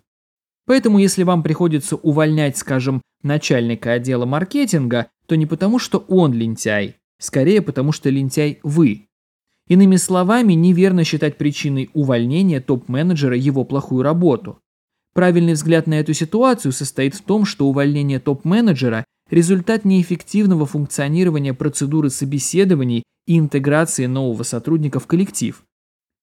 Поэтому если вам приходится увольнять, скажем, начальника отдела маркетинга, то не потому, что он лентяй, скорее потому, что лентяй вы. Иными словами, неверно считать причиной увольнения топ-менеджера его плохую работу. Правильный взгляд на эту ситуацию состоит в том, что увольнение топ-менеджера – результат неэффективного функционирования процедуры собеседований и интеграции нового сотрудника в коллектив.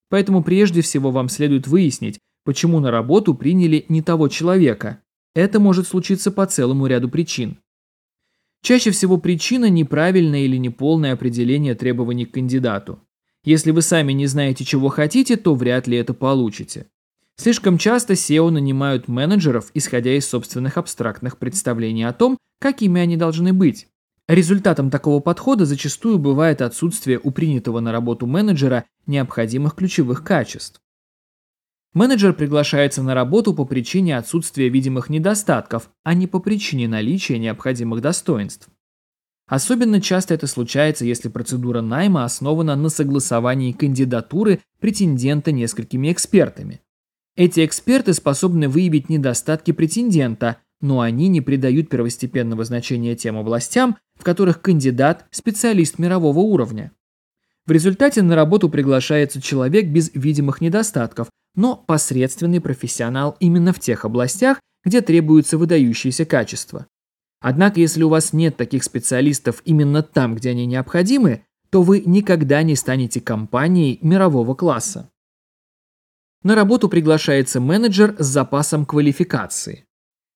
Поэтому прежде всего вам следует выяснить, почему на работу приняли не того человека. Это может случиться по целому ряду причин. Чаще всего причина – неправильное или неполное определение требований к кандидату. Если вы сами не знаете, чего хотите, то вряд ли это получите. Слишком часто SEO нанимают менеджеров, исходя из собственных абстрактных представлений о том, какими они должны быть. Результатом такого подхода зачастую бывает отсутствие у принятого на работу менеджера необходимых ключевых качеств. Менеджер приглашается на работу по причине отсутствия видимых недостатков, а не по причине наличия необходимых достоинств. Особенно часто это случается, если процедура найма основана на согласовании кандидатуры претендента несколькими экспертами. Эти эксперты способны выявить недостатки претендента, но они не придают первостепенного значения тем областям, в которых кандидат – специалист мирового уровня. В результате на работу приглашается человек без видимых недостатков, но посредственный профессионал именно в тех областях, где требуются выдающиеся качества. Однако, если у вас нет таких специалистов именно там, где они необходимы, то вы никогда не станете компанией мирового класса. На работу приглашается менеджер с запасом квалификации.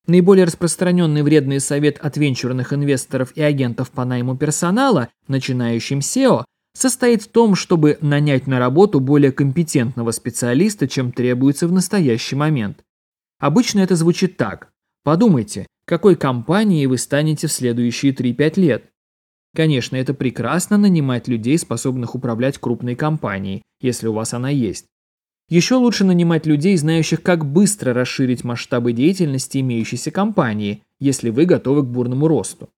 Наиболее распространенный вредный совет от венчурных инвесторов и агентов по найму персонала, начинающим SEO, состоит в том, чтобы нанять на работу более компетентного специалиста, чем требуется в настоящий момент. Обычно это звучит так. Подумайте, какой компанией вы станете в следующие 3-5 лет. Конечно, это прекрасно нанимать людей, способных управлять крупной компанией, если у вас она есть. Еще лучше нанимать людей, знающих, как быстро расширить масштабы деятельности имеющейся компании, если вы готовы к бурному росту.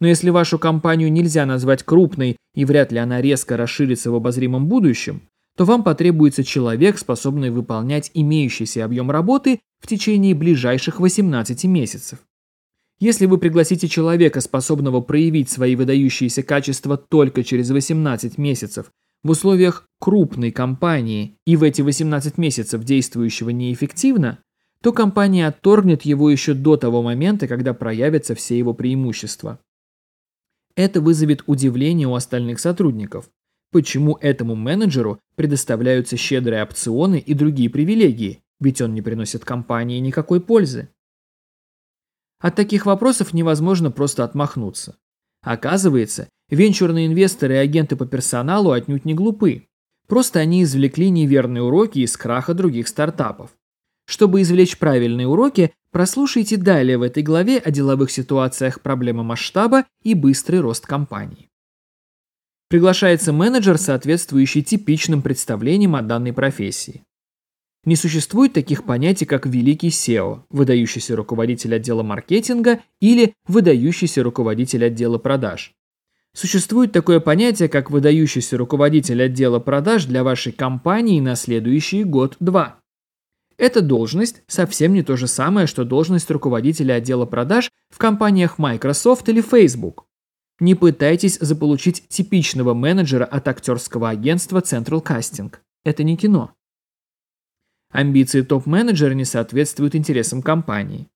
Но если вашу компанию нельзя назвать крупной и вряд ли она резко расширится в обозримом будущем, то вам потребуется человек, способный выполнять имеющийся объем работы в течение ближайших 18 месяцев. Если вы пригласите человека, способного проявить свои выдающиеся качества только через 18 месяцев, в условиях крупной компании и в эти 18 месяцев действующего неэффективно, то компания отторгнет его еще до того момента, когда проявятся все его преимущества. Это вызовет удивление у остальных сотрудников. Почему этому менеджеру предоставляются щедрые опционы и другие привилегии, ведь он не приносит компании никакой пользы? От таких вопросов невозможно просто отмахнуться. Оказывается, венчурные инвесторы и агенты по персоналу отнюдь не глупы. Просто они извлекли неверные уроки из краха других стартапов. Чтобы извлечь правильные уроки, прослушайте далее в этой главе о деловых ситуациях проблемы масштаба и быстрый рост компании. Приглашается менеджер, соответствующий типичным представлениям о данной профессии. Не существует таких понятий, как великий SEO, выдающийся руководитель отдела маркетинга или выдающийся руководитель отдела продаж. Существует такое понятие, как выдающийся руководитель отдела продаж для вашей компании на следующий год-два. Эта должность совсем не то же самое, что должность руководителя отдела продаж в компаниях Microsoft или Facebook. Не пытайтесь заполучить типичного менеджера от актерского агентства Central Casting. Это не кино. Амбиции топ-менеджера не соответствуют интересам компании.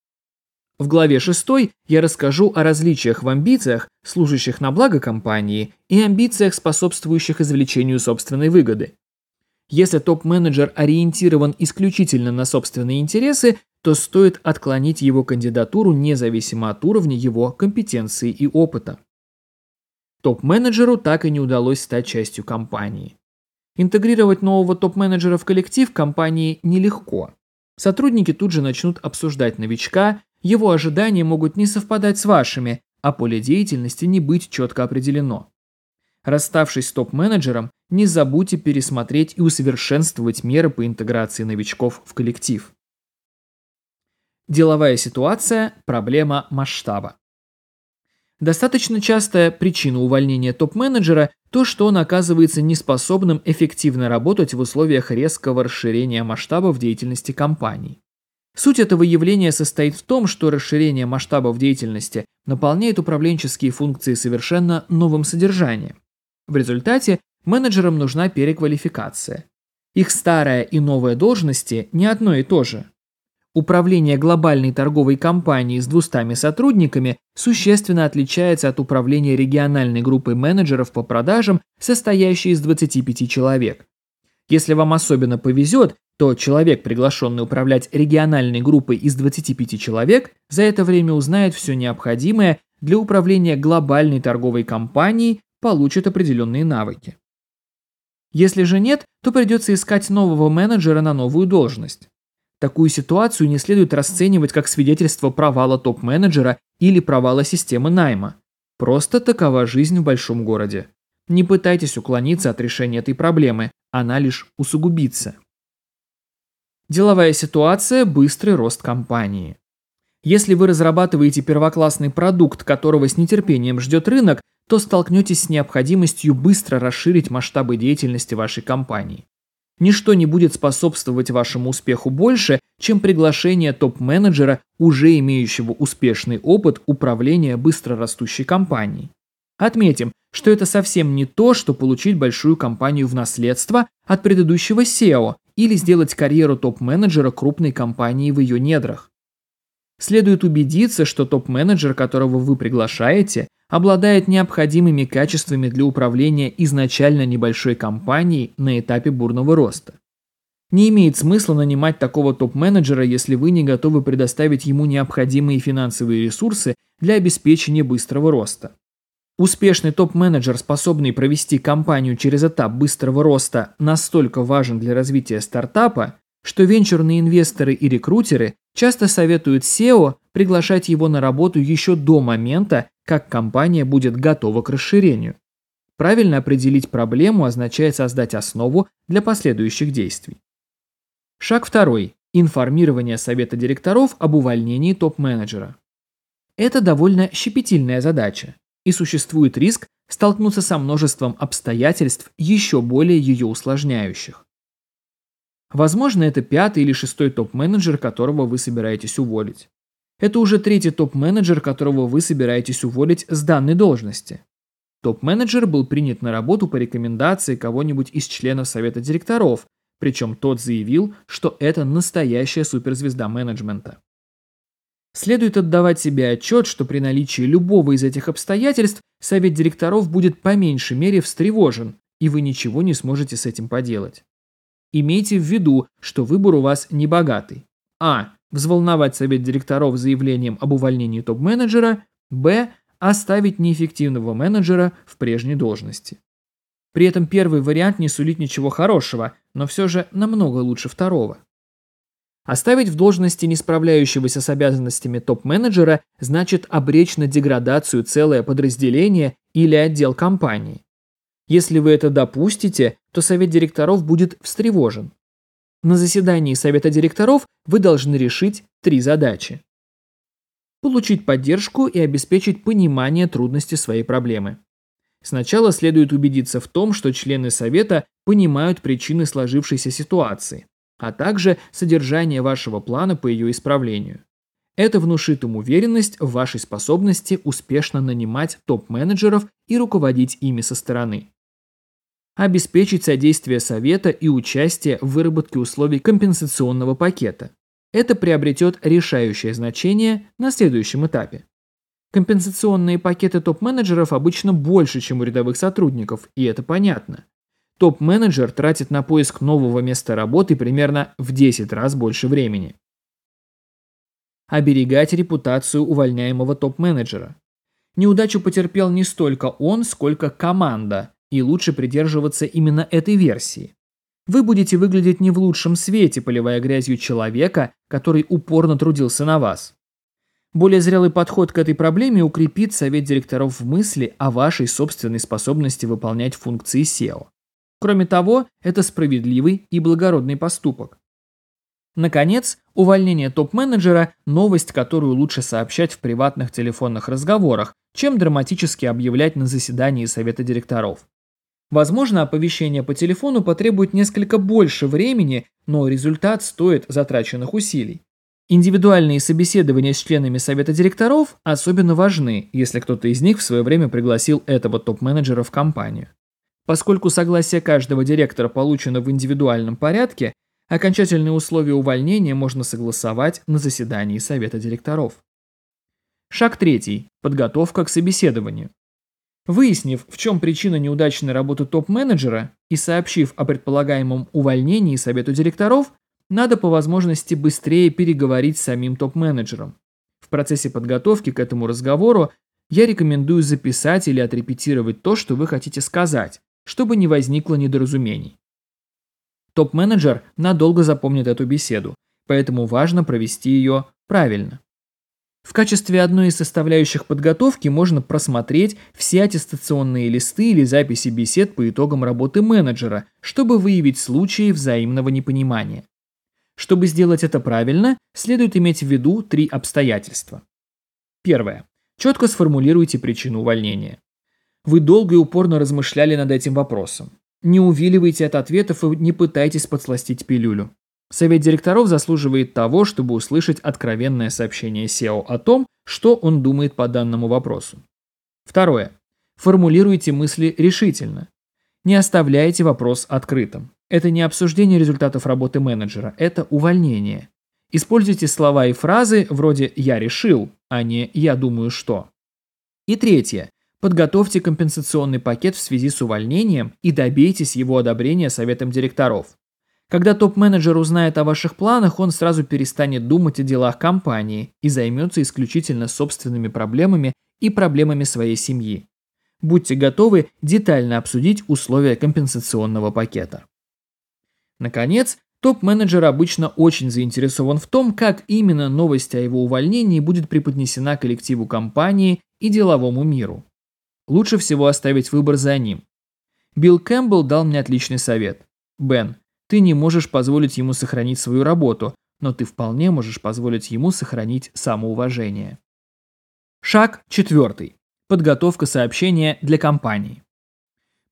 В главе 6 я расскажу о различиях в амбициях, служащих на благо компании, и амбициях, способствующих извлечению собственной выгоды. Если топ-менеджер ориентирован исключительно на собственные интересы, то стоит отклонить его кандидатуру независимо от уровня его компетенции и опыта. Топ-менеджеру так и не удалось стать частью компании. Интегрировать нового топ-менеджера в коллектив компании нелегко. Сотрудники тут же начнут обсуждать новичка, его ожидания могут не совпадать с вашими, а поле деятельности не быть четко определено. Расставшись с топ-менеджером, не забудьте пересмотреть и усовершенствовать меры по интеграции новичков в коллектив. Деловая ситуация – проблема масштаба. Достаточно частая причина увольнения топ-менеджера – то, что он оказывается неспособным эффективно работать в условиях резкого расширения масштабов деятельности компании. Суть этого явления состоит в том, что расширение масштабов деятельности наполняет управленческие функции совершенно новым содержанием. В результате менеджерам нужна переквалификация. Их старая и новая должности не одно и то же. Управление глобальной торговой компанией с 200 сотрудниками существенно отличается от управления региональной группой менеджеров по продажам, состоящей из 25 человек. Если вам особенно повезет, то человек, приглашенный управлять региональной группой из 25 человек, за это время узнает все необходимое для управления глобальной торговой компанией, получит определенные навыки. Если же нет, то придется искать нового менеджера на новую должность. Такую ситуацию не следует расценивать как свидетельство провала топ-менеджера или провала системы найма. Просто такова жизнь в большом городе. Не пытайтесь уклониться от решения этой проблемы, она лишь усугубится. Деловая ситуация – быстрый рост компании. Если вы разрабатываете первоклассный продукт, которого с нетерпением ждет рынок, то столкнетесь с необходимостью быстро расширить масштабы деятельности вашей компании. Ничто не будет способствовать вашему успеху больше, чем приглашение топ-менеджера, уже имеющего успешный опыт управления быстрорастущей компанией. Отметим, что это совсем не то, что получить большую компанию в наследство от предыдущего SEO или сделать карьеру топ-менеджера крупной компании в ее недрах. Следует убедиться, что топ-менеджер, которого вы приглашаете, обладает необходимыми качествами для управления изначально небольшой компанией на этапе бурного роста. Не имеет смысла нанимать такого топ-менеджера, если вы не готовы предоставить ему необходимые финансовые ресурсы для обеспечения быстрого роста. Успешный топ-менеджер, способный провести компанию через этап быстрого роста, настолько важен для развития стартапа, что венчурные инвесторы и рекрутеры часто советуют SEO приглашать его на работу еще до момента, как компания будет готова к расширению. Правильно определить проблему означает создать основу для последующих действий. Шаг второй. Информирование совета директоров об увольнении топ-менеджера. Это довольно щепетильная задача, и существует риск столкнуться со множеством обстоятельств, еще более ее усложняющих. Возможно, это пятый или шестой топ-менеджер, которого вы собираетесь уволить. Это уже третий топ-менеджер, которого вы собираетесь уволить с данной должности. Топ-менеджер был принят на работу по рекомендации кого-нибудь из членов совета директоров, причем тот заявил, что это настоящая суперзвезда менеджмента. Следует отдавать себе отчет, что при наличии любого из этих обстоятельств совет директоров будет по меньшей мере встревожен, и вы ничего не сможете с этим поделать. Имейте в виду, что выбор у вас не богатый. А. Взволновать совет директоров заявлением об увольнении топ-менеджера. Б. Оставить неэффективного менеджера в прежней должности. При этом первый вариант не сулит ничего хорошего, но все же намного лучше второго. Оставить в должности не справляющегося с обязанностями топ-менеджера значит обречь на деградацию целое подразделение или отдел компании. Если вы это допустите, то совет директоров будет встревожен. На заседании совета директоров вы должны решить три задачи. Получить поддержку и обеспечить понимание трудности своей проблемы. Сначала следует убедиться в том, что члены совета понимают причины сложившейся ситуации, а также содержание вашего плана по ее исправлению. Это внушит им уверенность в вашей способности успешно нанимать топ-менеджеров и руководить ими со стороны обеспечить содействие Совета и участие в выработке условий компенсационного пакета. Это приобретет решающее значение на следующем этапе. Компенсационные пакеты топ-менеджеров обычно больше, чем у рядовых сотрудников, и это понятно. Топ-менеджер тратит на поиск нового места работы примерно в 10 раз больше времени. Оберегать репутацию увольняемого топ-менеджера. Неудачу потерпел не столько он, сколько команда, и лучше придерживаться именно этой версии. Вы будете выглядеть не в лучшем свете, поливая грязью человека, который упорно трудился на вас. Более зрелый подход к этой проблеме укрепит совет директоров в мысли о вашей собственной способности выполнять функции SEO. Кроме того, это справедливый и благородный поступок. Наконец, увольнение топ-менеджера – новость, которую лучше сообщать в приватных телефонных разговорах, чем драматически объявлять на заседании совета директоров. Возможно, оповещение по телефону потребует несколько больше времени, но результат стоит затраченных усилий. Индивидуальные собеседования с членами совета директоров особенно важны, если кто-то из них в свое время пригласил этого топ-менеджера в компанию. Поскольку согласие каждого директора получено в индивидуальном порядке, окончательные условия увольнения можно согласовать на заседании совета директоров. Шаг третий. Подготовка к собеседованию. Выяснив, в чем причина неудачной работы топ-менеджера и сообщив о предполагаемом увольнении совету директоров, надо по возможности быстрее переговорить с самим топ-менеджером. В процессе подготовки к этому разговору я рекомендую записать или отрепетировать то, что вы хотите сказать, чтобы не возникло недоразумений. Топ-менеджер надолго запомнит эту беседу, поэтому важно провести ее правильно. В качестве одной из составляющих подготовки можно просмотреть все аттестационные листы или записи бесед по итогам работы менеджера, чтобы выявить случаи взаимного непонимания. Чтобы сделать это правильно, следует иметь в виду три обстоятельства. Первое. Четко сформулируйте причину увольнения. Вы долго и упорно размышляли над этим вопросом. Не увиливайте от ответов и не пытайтесь подсластить пилюлю. Совет директоров заслуживает того, чтобы услышать откровенное сообщение SEO о том, что он думает по данному вопросу. Второе. Формулируйте мысли решительно. Не оставляйте вопрос открытым. Это не обсуждение результатов работы менеджера, это увольнение. Используйте слова и фразы вроде «я решил», а не «я думаю что». И третье. Подготовьте компенсационный пакет в связи с увольнением и добейтесь его одобрения советом директоров. Когда топ-менеджер узнает о ваших планах, он сразу перестанет думать о делах компании и займется исключительно собственными проблемами и проблемами своей семьи. Будьте готовы детально обсудить условия компенсационного пакета. Наконец, топ-менеджер обычно очень заинтересован в том, как именно новость о его увольнении будет преподнесена коллективу компании и деловому миру. Лучше всего оставить выбор за ним. Билл Кэмпбелл дал мне отличный совет. Бен, ты не можешь позволить ему сохранить свою работу, но ты вполне можешь позволить ему сохранить самоуважение. Шаг четвертый. Подготовка сообщения для компании.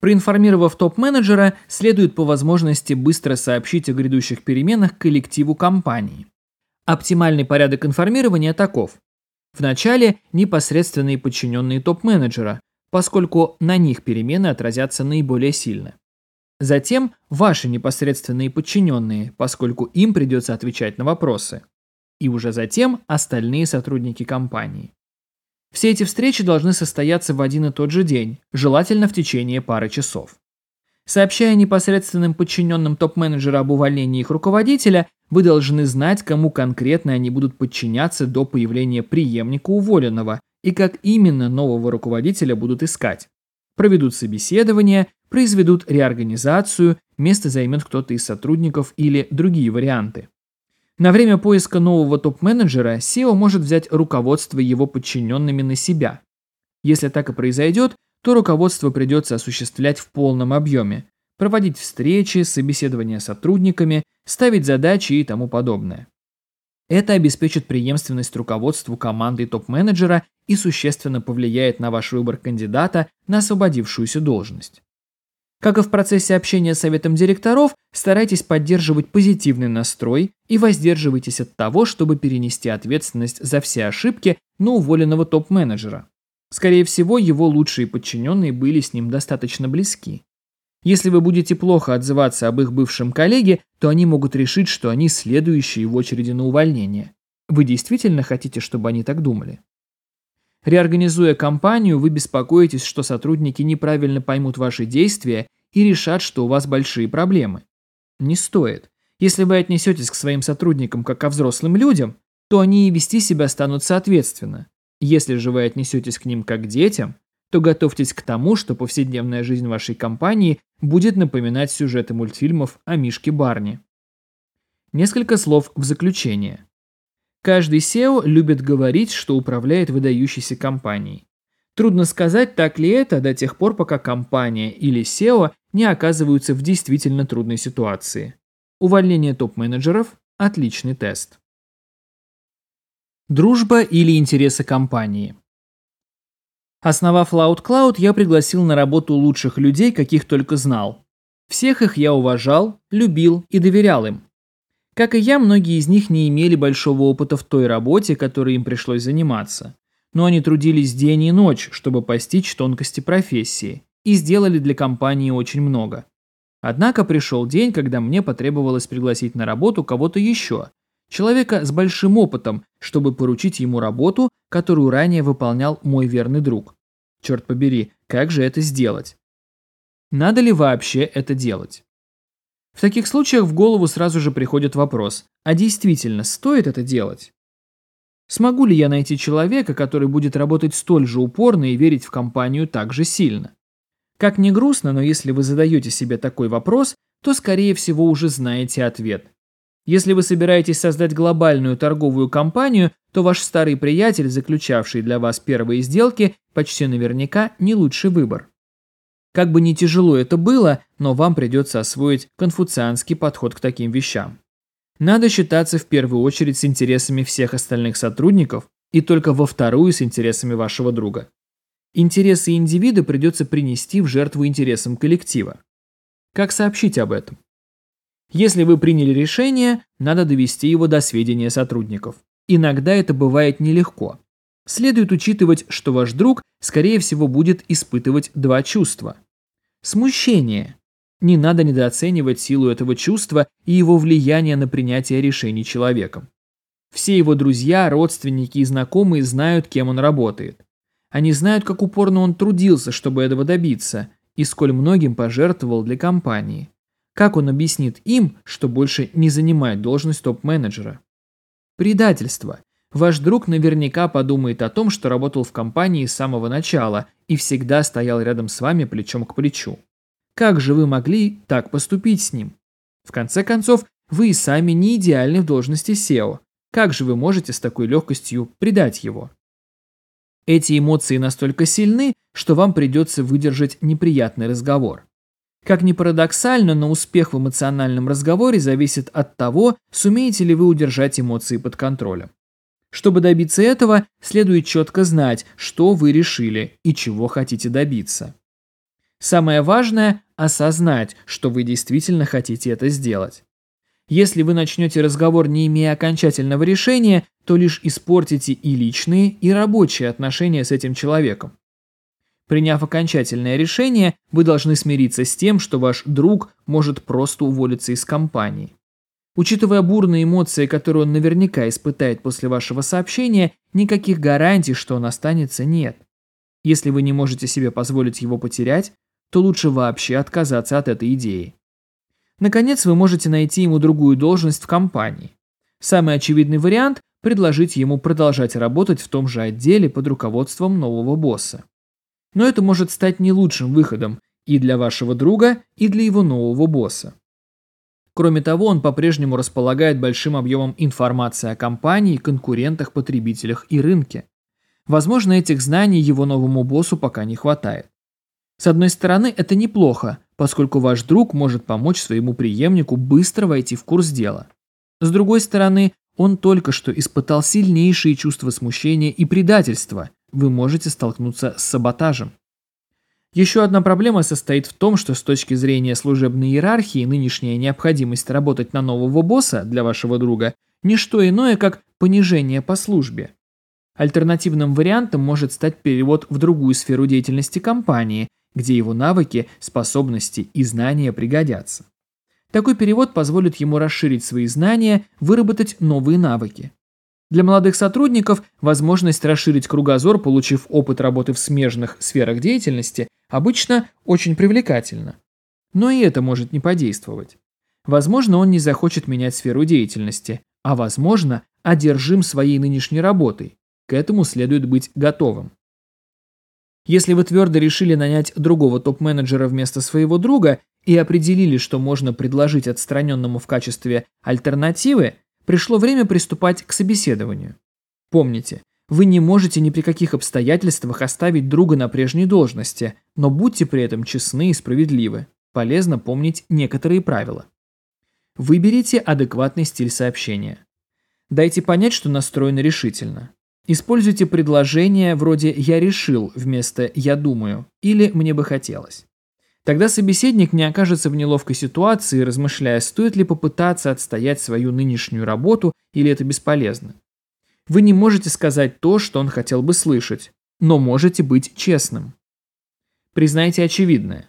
Проинформировав топ-менеджера, следует по возможности быстро сообщить о грядущих переменах коллективу компании. Оптимальный порядок информирования таков. Вначале непосредственные подчиненные топ-менеджера, поскольку на них перемены отразятся наиболее сильно. Затем ваши непосредственные подчиненные, поскольку им придется отвечать на вопросы. И уже затем остальные сотрудники компании. Все эти встречи должны состояться в один и тот же день, желательно в течение пары часов. Сообщая непосредственным подчиненным топ-менеджера об увольнении их руководителя, вы должны знать, кому конкретно они будут подчиняться до появления преемника уволенного и как именно нового руководителя будут искать. Проведут собеседование, произведут реорганизацию, место займет кто-то из сотрудников или другие варианты. На время поиска нового топ-менеджера SEO может взять руководство его подчиненными на себя. Если так и произойдет, то руководство придется осуществлять в полном объеме, проводить встречи, собеседования с сотрудниками, ставить задачи и тому подобное. Это обеспечит преемственность руководству команды топ-менеджера и существенно повлияет на ваш выбор кандидата на освободившуюся должность. Как и в процессе общения с советом директоров, старайтесь поддерживать позитивный настрой и воздерживайтесь от того, чтобы перенести ответственность за все ошибки на уволенного топ-менеджера. Скорее всего, его лучшие подчиненные были с ним достаточно близки. Если вы будете плохо отзываться об их бывшем коллеге, то они могут решить, что они следующие в очереди на увольнение. Вы действительно хотите, чтобы они так думали? Реорганизуя компанию, вы беспокоитесь, что сотрудники неправильно поймут ваши действия и решат, что у вас большие проблемы. Не стоит. Если вы отнесетесь к своим сотрудникам как ко взрослым людям, то они и вести себя станут соответственно. Если же вы отнесетесь к ним как к детям, то готовьтесь к тому, что повседневная жизнь вашей компании будет напоминать сюжеты мультфильмов о Мишке Барни. Несколько слов в заключение. Каждый SEO любит говорить, что управляет выдающейся компанией. Трудно сказать, так ли это до тех пор, пока компания или SEO не оказываются в действительно трудной ситуации. Увольнение топ-менеджеров – отличный тест. Дружба или интересы компании. Основав LoudCloud, я пригласил на работу лучших людей, каких только знал. Всех их я уважал, любил и доверял им. Как и я, многие из них не имели большого опыта в той работе, которой им пришлось заниматься. Но они трудились день и ночь, чтобы постичь тонкости профессии, и сделали для компании очень много. Однако пришел день, когда мне потребовалось пригласить на работу кого-то еще, человека с большим опытом, чтобы поручить ему работу, которую ранее выполнял мой верный друг. Черт побери, как же это сделать? Надо ли вообще это делать? В таких случаях в голову сразу же приходит вопрос, а действительно стоит это делать? Смогу ли я найти человека, который будет работать столь же упорно и верить в компанию так же сильно? Как ни грустно, но если вы задаете себе такой вопрос, то скорее всего уже знаете ответ. Если вы собираетесь создать глобальную торговую компанию, то ваш старый приятель, заключавший для вас первые сделки, почти наверняка не лучший выбор. Как бы ни тяжело это было, но вам придется освоить конфуцианский подход к таким вещам. Надо считаться в первую очередь с интересами всех остальных сотрудников и только во вторую с интересами вашего друга. Интересы индивида придется принести в жертву интересам коллектива. Как сообщить об этом? Если вы приняли решение, надо довести его до сведения сотрудников. Иногда это бывает нелегко. Следует учитывать, что ваш друг, скорее всего, будет испытывать два чувства. Смущение. Не надо недооценивать силу этого чувства и его влияние на принятие решений человеком. Все его друзья, родственники и знакомые знают, кем он работает. Они знают, как упорно он трудился, чтобы этого добиться, и сколь многим пожертвовал для компании. Как он объяснит им, что больше не занимает должность топ-менеджера? Предательство. Ваш друг наверняка подумает о том, что работал в компании с самого начала и всегда стоял рядом с вами плечом к плечу. Как же вы могли так поступить с ним? В конце концов, вы и сами не идеальны в должности SEO. Как же вы можете с такой легкостью предать его? Эти эмоции настолько сильны, что вам придется выдержать неприятный разговор. Как ни парадоксально, но успех в эмоциональном разговоре зависит от того, сумеете ли вы удержать эмоции под контролем. Чтобы добиться этого, следует четко знать, что вы решили и чего хотите добиться. Самое важное – осознать, что вы действительно хотите это сделать. Если вы начнете разговор, не имея окончательного решения, то лишь испортите и личные, и рабочие отношения с этим человеком. Приняв окончательное решение, вы должны смириться с тем, что ваш друг может просто уволиться из компании. Учитывая бурные эмоции, которые он наверняка испытает после вашего сообщения, никаких гарантий, что он останется, нет. Если вы не можете себе позволить его потерять, то лучше вообще отказаться от этой идеи. Наконец, вы можете найти ему другую должность в компании. Самый очевидный вариант – предложить ему продолжать работать в том же отделе под руководством нового босса. Но это может стать не лучшим выходом и для вашего друга, и для его нового босса. Кроме того, он по-прежнему располагает большим объемом информации о компании, конкурентах, потребителях и рынке. Возможно, этих знаний его новому боссу пока не хватает. С одной стороны, это неплохо, поскольку ваш друг может помочь своему преемнику быстро войти в курс дела. С другой стороны, он только что испытал сильнейшие чувства смущения и предательства, вы можете столкнуться с саботажем. Еще одна проблема состоит в том, что с точки зрения служебной иерархии нынешняя необходимость работать на нового босса для вашего друга – не что иное, как понижение по службе. Альтернативным вариантом может стать перевод в другую сферу деятельности компании, где его навыки, способности и знания пригодятся. Такой перевод позволит ему расширить свои знания, выработать новые навыки. Для молодых сотрудников возможность расширить кругозор, получив опыт работы в смежных сферах деятельности, обычно очень привлекательна. Но и это может не подействовать. Возможно, он не захочет менять сферу деятельности, а возможно, одержим своей нынешней работой. К этому следует быть готовым. Если вы твердо решили нанять другого топ-менеджера вместо своего друга и определили, что можно предложить отстраненному в качестве альтернативы, пришло время приступать к собеседованию. Помните, вы не можете ни при каких обстоятельствах оставить друга на прежней должности, но будьте при этом честны и справедливы. Полезно помнить некоторые правила. Выберите адекватный стиль сообщения. Дайте понять, что настроены решительно. Используйте предложения вроде «я решил» вместо «я думаю» или «мне бы хотелось». Тогда собеседник не окажется в неловкой ситуации, размышляя, стоит ли попытаться отстоять свою нынешнюю работу или это бесполезно. Вы не можете сказать то, что он хотел бы слышать, но можете быть честным. Признайте очевидное.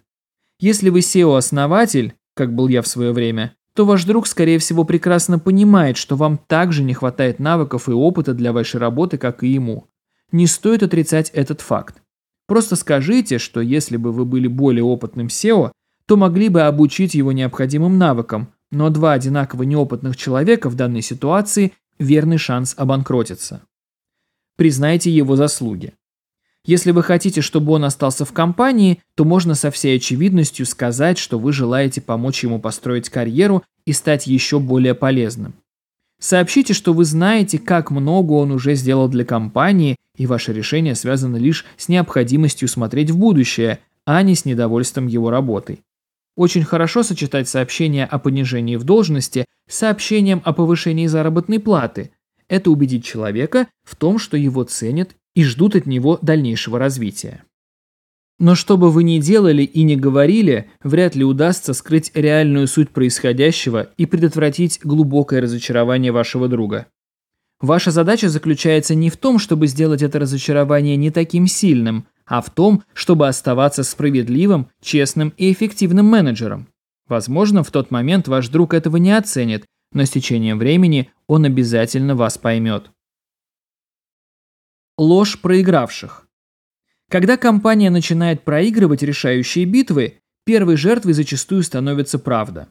Если вы SEO-основатель, как был я в свое время, то ваш друг, скорее всего, прекрасно понимает, что вам также не хватает навыков и опыта для вашей работы, как и ему. Не стоит отрицать этот факт. Просто скажите, что если бы вы были более опытным SEO, то могли бы обучить его необходимым навыкам, но два одинаково неопытных человека в данной ситуации – верный шанс обанкротиться. Признайте его заслуги. Если вы хотите, чтобы он остался в компании, то можно со всей очевидностью сказать, что вы желаете помочь ему построить карьеру и стать еще более полезным. Сообщите, что вы знаете, как много он уже сделал для компании, и ваше решение связано лишь с необходимостью смотреть в будущее, а не с недовольством его работой. Очень хорошо сочетать сообщение о понижении в должности с сообщением о повышении заработной платы. Это убедит человека в том, что его ценят и ждут от него дальнейшего развития. Но что бы вы ни делали и не говорили, вряд ли удастся скрыть реальную суть происходящего и предотвратить глубокое разочарование вашего друга. Ваша задача заключается не в том, чтобы сделать это разочарование не таким сильным, а в том, чтобы оставаться справедливым, честным и эффективным менеджером. Возможно, в тот момент ваш друг этого не оценит, но с течением времени он обязательно вас поймет. Ложь проигравших. Когда компания начинает проигрывать решающие битвы, первой жертвой зачастую становится правда.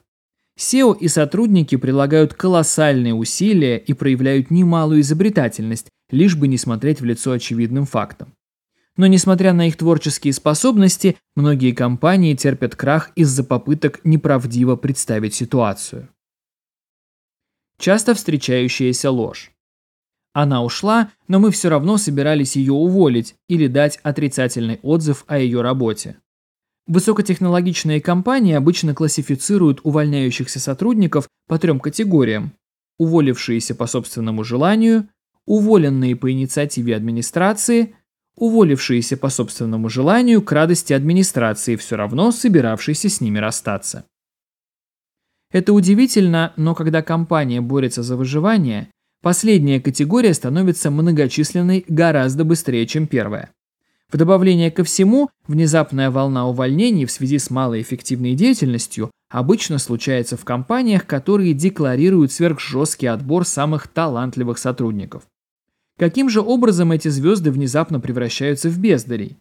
SEO и сотрудники прилагают колоссальные усилия и проявляют немалую изобретательность, лишь бы не смотреть в лицо очевидным фактам. Но несмотря на их творческие способности, многие компании терпят крах из-за попыток неправдиво представить ситуацию. Часто встречающаяся ложь. Она ушла, но мы все равно собирались ее уволить или дать отрицательный отзыв о ее работе. Высокотехнологичные компании обычно классифицируют увольняющихся сотрудников по трем категориям. Уволившиеся по собственному желанию, уволенные по инициативе администрации, уволившиеся по собственному желанию к радости администрации, все равно собиравшиеся с ними расстаться. Это удивительно, но когда компания борется за выживание, Последняя категория становится многочисленной гораздо быстрее, чем первая. В добавление ко всему, внезапная волна увольнений в связи с малоэффективной деятельностью обычно случается в компаниях, которые декларируют сверхжесткий отбор самых талантливых сотрудников. Каким же образом эти звезды внезапно превращаются в бездарей?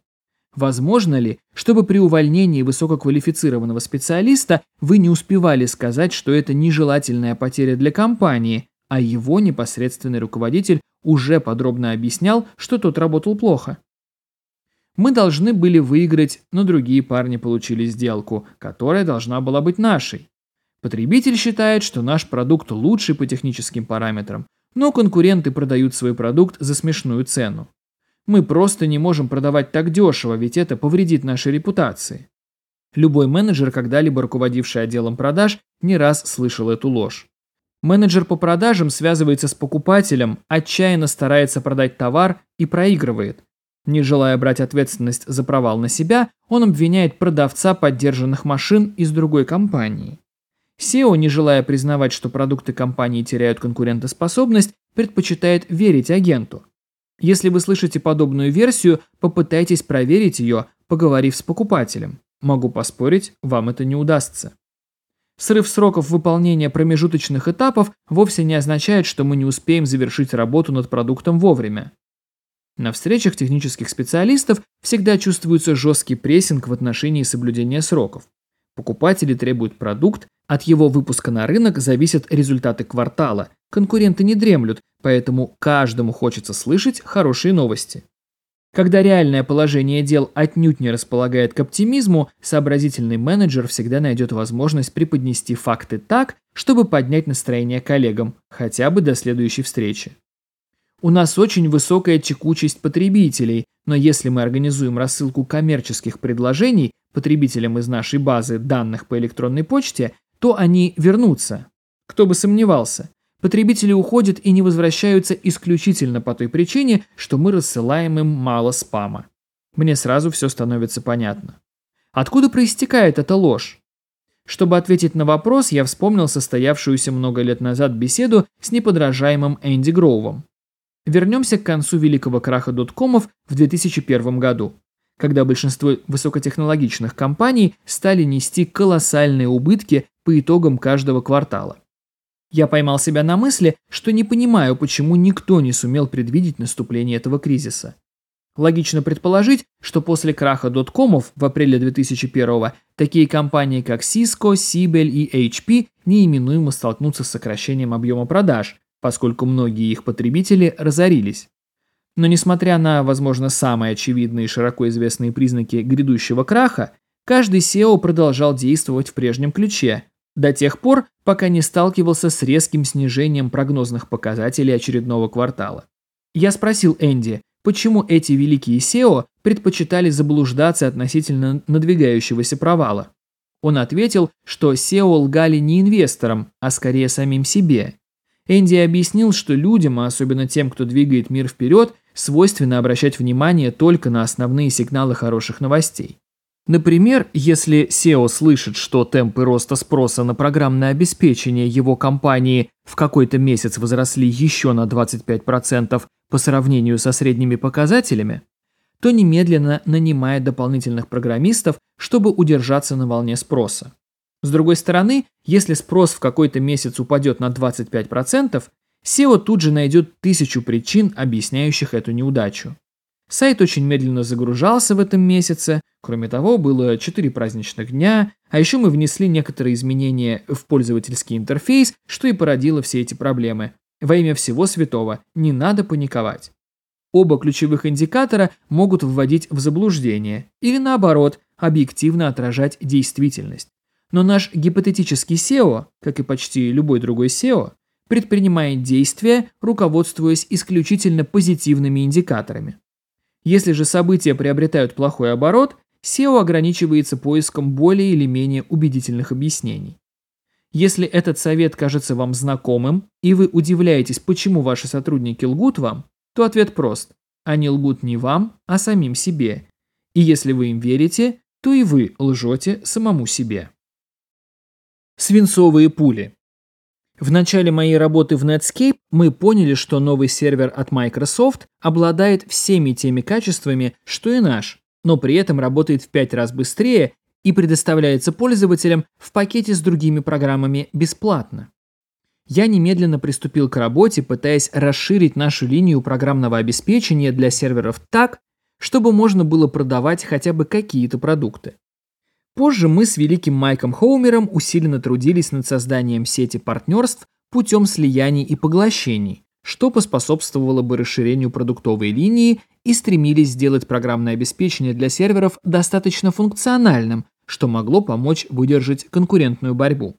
Возможно ли, чтобы при увольнении высококвалифицированного специалиста вы не успевали сказать, что это нежелательная потеря для компании, а его непосредственный руководитель уже подробно объяснял, что тот работал плохо. Мы должны были выиграть, но другие парни получили сделку, которая должна была быть нашей. Потребитель считает, что наш продукт лучший по техническим параметрам, но конкуренты продают свой продукт за смешную цену. Мы просто не можем продавать так дешево, ведь это повредит нашей репутации. Любой менеджер, когда-либо руководивший отделом продаж, не раз слышал эту ложь. Менеджер по продажам связывается с покупателем, отчаянно старается продать товар и проигрывает. Не желая брать ответственность за провал на себя, он обвиняет продавца поддержанных машин из другой компании. SEO, не желая признавать, что продукты компании теряют конкурентоспособность, предпочитает верить агенту. Если вы слышите подобную версию, попытайтесь проверить ее, поговорив с покупателем. Могу поспорить, вам это не удастся. Срыв сроков выполнения промежуточных этапов вовсе не означает, что мы не успеем завершить работу над продуктом вовремя. На встречах технических специалистов всегда чувствуется жесткий прессинг в отношении соблюдения сроков. Покупатели требуют продукт, от его выпуска на рынок зависят результаты квартала, конкуренты не дремлют, поэтому каждому хочется слышать хорошие новости. Когда реальное положение дел отнюдь не располагает к оптимизму, сообразительный менеджер всегда найдет возможность преподнести факты так, чтобы поднять настроение коллегам, хотя бы до следующей встречи. У нас очень высокая текучесть потребителей, но если мы организуем рассылку коммерческих предложений потребителям из нашей базы данных по электронной почте, то они вернутся. Кто бы сомневался. Потребители уходят и не возвращаются исключительно по той причине, что мы рассылаем им мало спама. Мне сразу все становится понятно. Откуда проистекает эта ложь? Чтобы ответить на вопрос, я вспомнил состоявшуюся много лет назад беседу с неподражаемым Энди Гроувом. Вернемся к концу великого краха доткомов в 2001 году, когда большинство высокотехнологичных компаний стали нести колоссальные убытки по итогам каждого квартала. Я поймал себя на мысли, что не понимаю, почему никто не сумел предвидеть наступление этого кризиса. Логично предположить, что после краха доткомов в апреле 2001 такие компании, как Cisco, Sibel и HP неименуемо столкнутся с сокращением объема продаж, поскольку многие их потребители разорились. Но несмотря на, возможно, самые очевидные и широко известные признаки грядущего краха, каждый SEO продолжал действовать в прежнем ключе, до тех пор, пока не сталкивался с резким снижением прогнозных показателей очередного квартала. Я спросил Энди, почему эти великие SEO предпочитали заблуждаться относительно надвигающегося провала. Он ответил, что SEO лгали не инвесторам, а скорее самим себе. Энди объяснил, что людям, а особенно тем, кто двигает мир вперед, свойственно обращать внимание только на основные сигналы хороших новостей. Например, если SEO слышит, что темпы роста спроса на программное обеспечение его компании в какой-то месяц возросли еще на 25% по сравнению со средними показателями, то немедленно нанимает дополнительных программистов, чтобы удержаться на волне спроса. С другой стороны, если спрос в какой-то месяц упадет на 25%, SEO тут же найдет тысячу причин, объясняющих эту неудачу. Сайт очень медленно загружался в этом месяце, кроме того, было 4 праздничных дня, а еще мы внесли некоторые изменения в пользовательский интерфейс, что и породило все эти проблемы. Во имя всего святого, не надо паниковать. Оба ключевых индикатора могут вводить в заблуждение или наоборот, объективно отражать действительность. Но наш гипотетический SEO, как и почти любой другой SEO, предпринимает действия, руководствуясь исключительно позитивными индикаторами. Если же события приобретают плохой оборот, SEO ограничивается поиском более или менее убедительных объяснений. Если этот совет кажется вам знакомым, и вы удивляетесь, почему ваши сотрудники лгут вам, то ответ прост. Они лгут не вам, а самим себе. И если вы им верите, то и вы лжете самому себе. Свинцовые пули. В начале моей работы в Netscape мы поняли, что новый сервер от Microsoft обладает всеми теми качествами, что и наш, но при этом работает в 5 раз быстрее и предоставляется пользователям в пакете с другими программами бесплатно я немедленно приступил к работе, пытаясь расширить нашу линию программного обеспечения для серверов так, чтобы можно было продавать хотя бы какие-то продукты. Позже мы с великим Майком Хоумером усиленно трудились над созданием сети партнерств путем слияний и поглощений, что поспособствовало бы расширению продуктовой линии и стремились сделать программное обеспечение для серверов достаточно функциональным, что могло помочь выдержать конкурентную борьбу.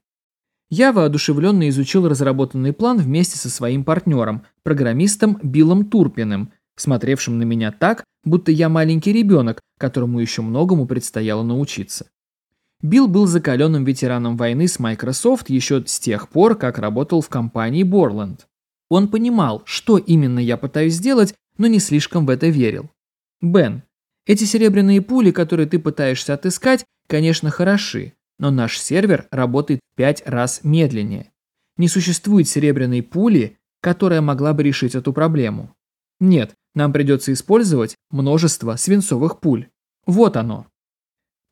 Я воодушевленно изучил разработанный план вместе со своим партнером, программистом Биллом Турпиным, смотревшим на меня так, будто я маленький ребенок, которому еще многому предстояло научиться. Билл был закаленным ветераном войны с Microsoft еще с тех пор, как работал в компании Borland. Он понимал, что именно я пытаюсь сделать, но не слишком в это верил. «Бен, эти серебряные пули, которые ты пытаешься отыскать, конечно, хороши, но наш сервер работает в 5 раз медленнее. Не существует серебряной пули, которая могла бы решить эту проблему. Нет, нам придется использовать множество свинцовых пуль. Вот оно.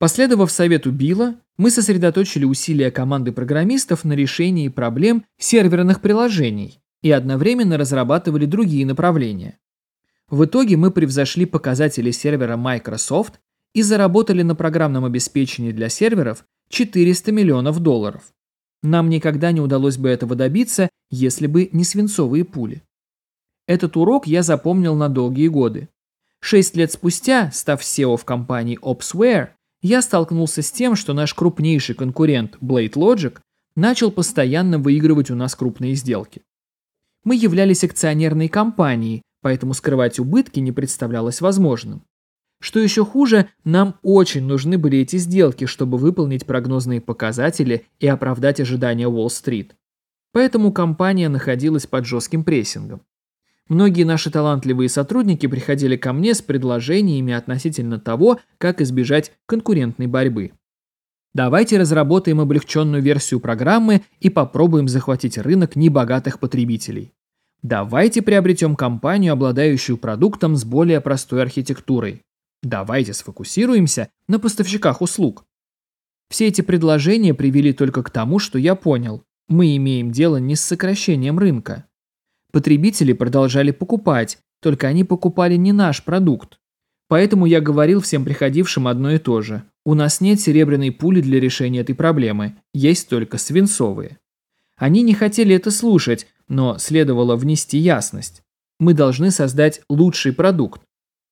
Последовав совету Билла, мы сосредоточили усилия команды программистов на решении проблем серверных приложений и одновременно разрабатывали другие направления. В итоге мы превзошли показатели сервера Microsoft и заработали на программном обеспечении для серверов 400 миллионов долларов. Нам никогда не удалось бы этого добиться, если бы не свинцовые пули. Этот урок я запомнил на долгие годы. Шесть лет спустя, став SEO в компании Opsware, я столкнулся с тем, что наш крупнейший конкурент Blade Logic начал постоянно выигрывать у нас крупные сделки. Мы являлись акционерной компанией, поэтому скрывать убытки не представлялось возможным. Что еще хуже, нам очень нужны были эти сделки, чтобы выполнить прогнозные показатели и оправдать ожидания Уолл-стрит. Поэтому компания находилась под жестким прессингом. Многие наши талантливые сотрудники приходили ко мне с предложениями относительно того, как избежать конкурентной борьбы. Давайте разработаем облегченную версию программы и попробуем захватить рынок небогатых потребителей. Давайте приобретем компанию, обладающую продуктом с более простой архитектурой. Давайте сфокусируемся на поставщиках услуг. Все эти предложения привели только к тому, что я понял, мы имеем дело не с сокращением рынка. Потребители продолжали покупать, только они покупали не наш продукт. Поэтому я говорил всем приходившим одно и то же. У нас нет серебряной пули для решения этой проблемы, есть только свинцовые. Они не хотели это слушать, но следовало внести ясность. Мы должны создать лучший продукт.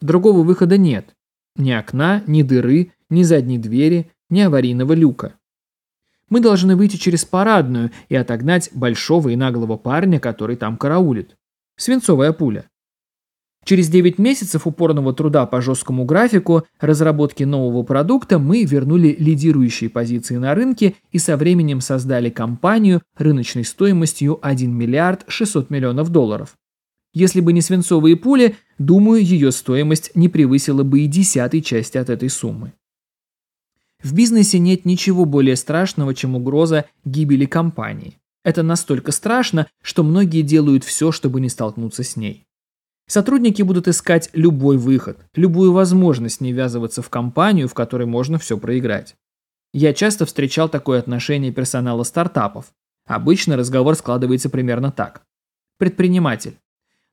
Другого выхода нет. Ни окна, ни дыры, ни задней двери, ни аварийного люка. Мы должны выйти через парадную и отогнать большого и наглого парня, который там караулит. Свинцовая пуля. Через 9 месяцев упорного труда по жесткому графику разработки нового продукта мы вернули лидирующие позиции на рынке и со временем создали компанию рыночной стоимостью 1 миллиард 600 миллионов долларов. Если бы не свинцовые пули, думаю, ее стоимость не превысила бы и десятой части от этой суммы. В бизнесе нет ничего более страшного, чем угроза гибели компании. Это настолько страшно, что многие делают все, чтобы не столкнуться с ней. Сотрудники будут искать любой выход, любую возможность не ввязываться в компанию, в которой можно все проиграть. Я часто встречал такое отношение персонала стартапов. Обычно разговор складывается примерно так. Предприниматель.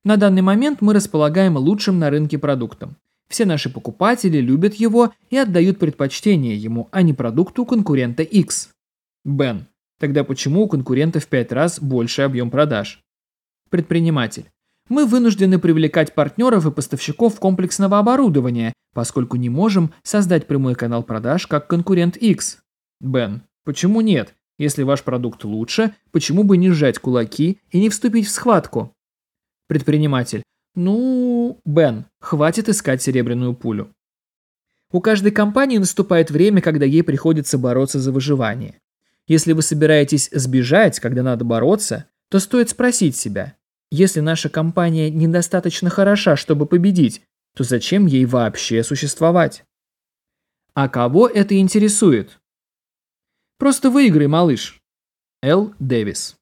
На данный момент мы располагаем лучшим на рынке продуктом. Все наши покупатели любят его и отдают предпочтение ему, а не продукту конкурента X. Бен. Тогда почему у конкурента в 5 раз больше объем продаж? Предприниматель. Мы вынуждены привлекать партнеров и поставщиков комплексного оборудования, поскольку не можем создать прямой канал продаж как конкурент X. Бен. Почему нет? Если ваш продукт лучше, почему бы не сжать кулаки и не вступить в схватку? Предприниматель. Ну, Бен, хватит искать серебряную пулю. У каждой компании наступает время, когда ей приходится бороться за выживание. Если вы собираетесь сбежать, когда надо бороться, то стоит спросить себя, если наша компания недостаточно хороша, чтобы победить, то зачем ей вообще существовать? А кого это интересует? Просто выиграй, малыш. Эл Дэвис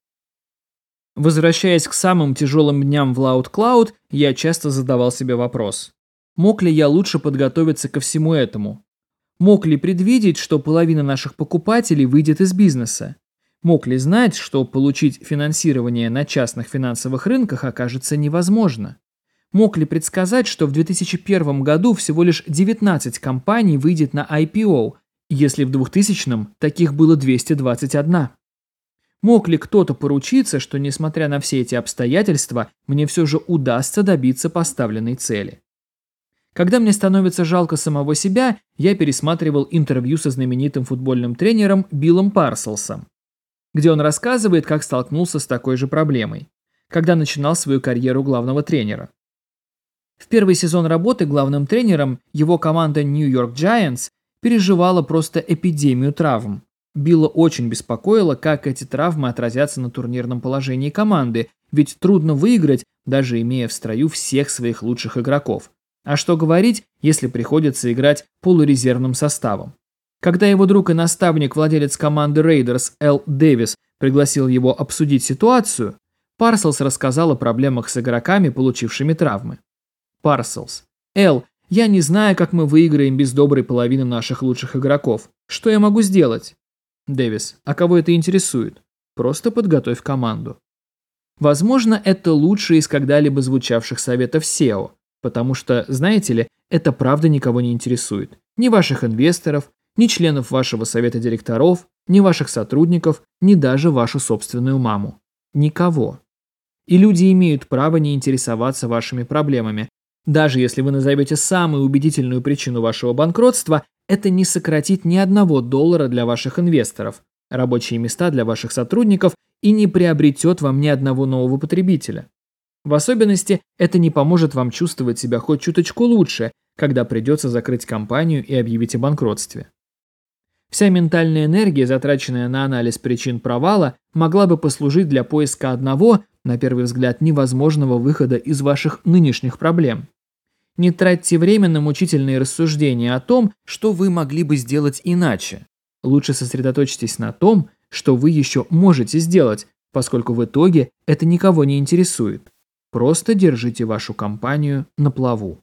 Возвращаясь к самым тяжелым дням в Loud Cloud, я часто задавал себе вопрос. Мог ли я лучше подготовиться ко всему этому? Мог ли предвидеть, что половина наших покупателей выйдет из бизнеса? Мог ли знать, что получить финансирование на частных финансовых рынках окажется невозможно? Мог ли предсказать, что в 2001 году всего лишь 19 компаний выйдет на IPO, если в 2000 таких было 221? Мог ли кто-то поручиться, что, несмотря на все эти обстоятельства, мне все же удастся добиться поставленной цели? Когда мне становится жалко самого себя, я пересматривал интервью со знаменитым футбольным тренером Биллом Парселсом, где он рассказывает, как столкнулся с такой же проблемой, когда начинал свою карьеру главного тренера. В первый сезон работы главным тренером его команда New York Giants переживала просто эпидемию травм. Билла очень беспокоило, как эти травмы отразятся на турнирном положении команды, ведь трудно выиграть, даже имея в строю всех своих лучших игроков. А что говорить, если приходится играть полурезервным составом? Когда его друг и наставник, владелец команды Рейдерс Эл Дэвис, пригласил его обсудить ситуацию, Парселс рассказал о проблемах с игроками, получившими травмы. Парселс. Эл, я не знаю, как мы выиграем без доброй половины наших лучших игроков. Что я могу сделать? Дэвис, а кого это интересует? Просто подготовь команду. Возможно, это лучший из когда-либо звучавших советов SEO, потому что, знаете ли, это правда никого не интересует. Ни ваших инвесторов, ни членов вашего совета директоров, ни ваших сотрудников, ни даже вашу собственную маму. Никого. И люди имеют право не интересоваться вашими проблемами. Даже если вы назовете самую убедительную причину вашего банкротства, это не сократит ни одного доллара для ваших инвесторов, рабочие места для ваших сотрудников и не приобретет вам ни одного нового потребителя. В особенности, это не поможет вам чувствовать себя хоть чуточку лучше, когда придется закрыть компанию и объявить о банкротстве. Вся ментальная энергия, затраченная на анализ причин провала, могла бы послужить для поиска одного, на первый взгляд, невозможного выхода из ваших нынешних проблем. Не тратьте время на мучительные рассуждения о том, что вы могли бы сделать иначе. Лучше сосредоточьтесь на том, что вы еще можете сделать, поскольку в итоге это никого не интересует. Просто держите вашу компанию на плаву.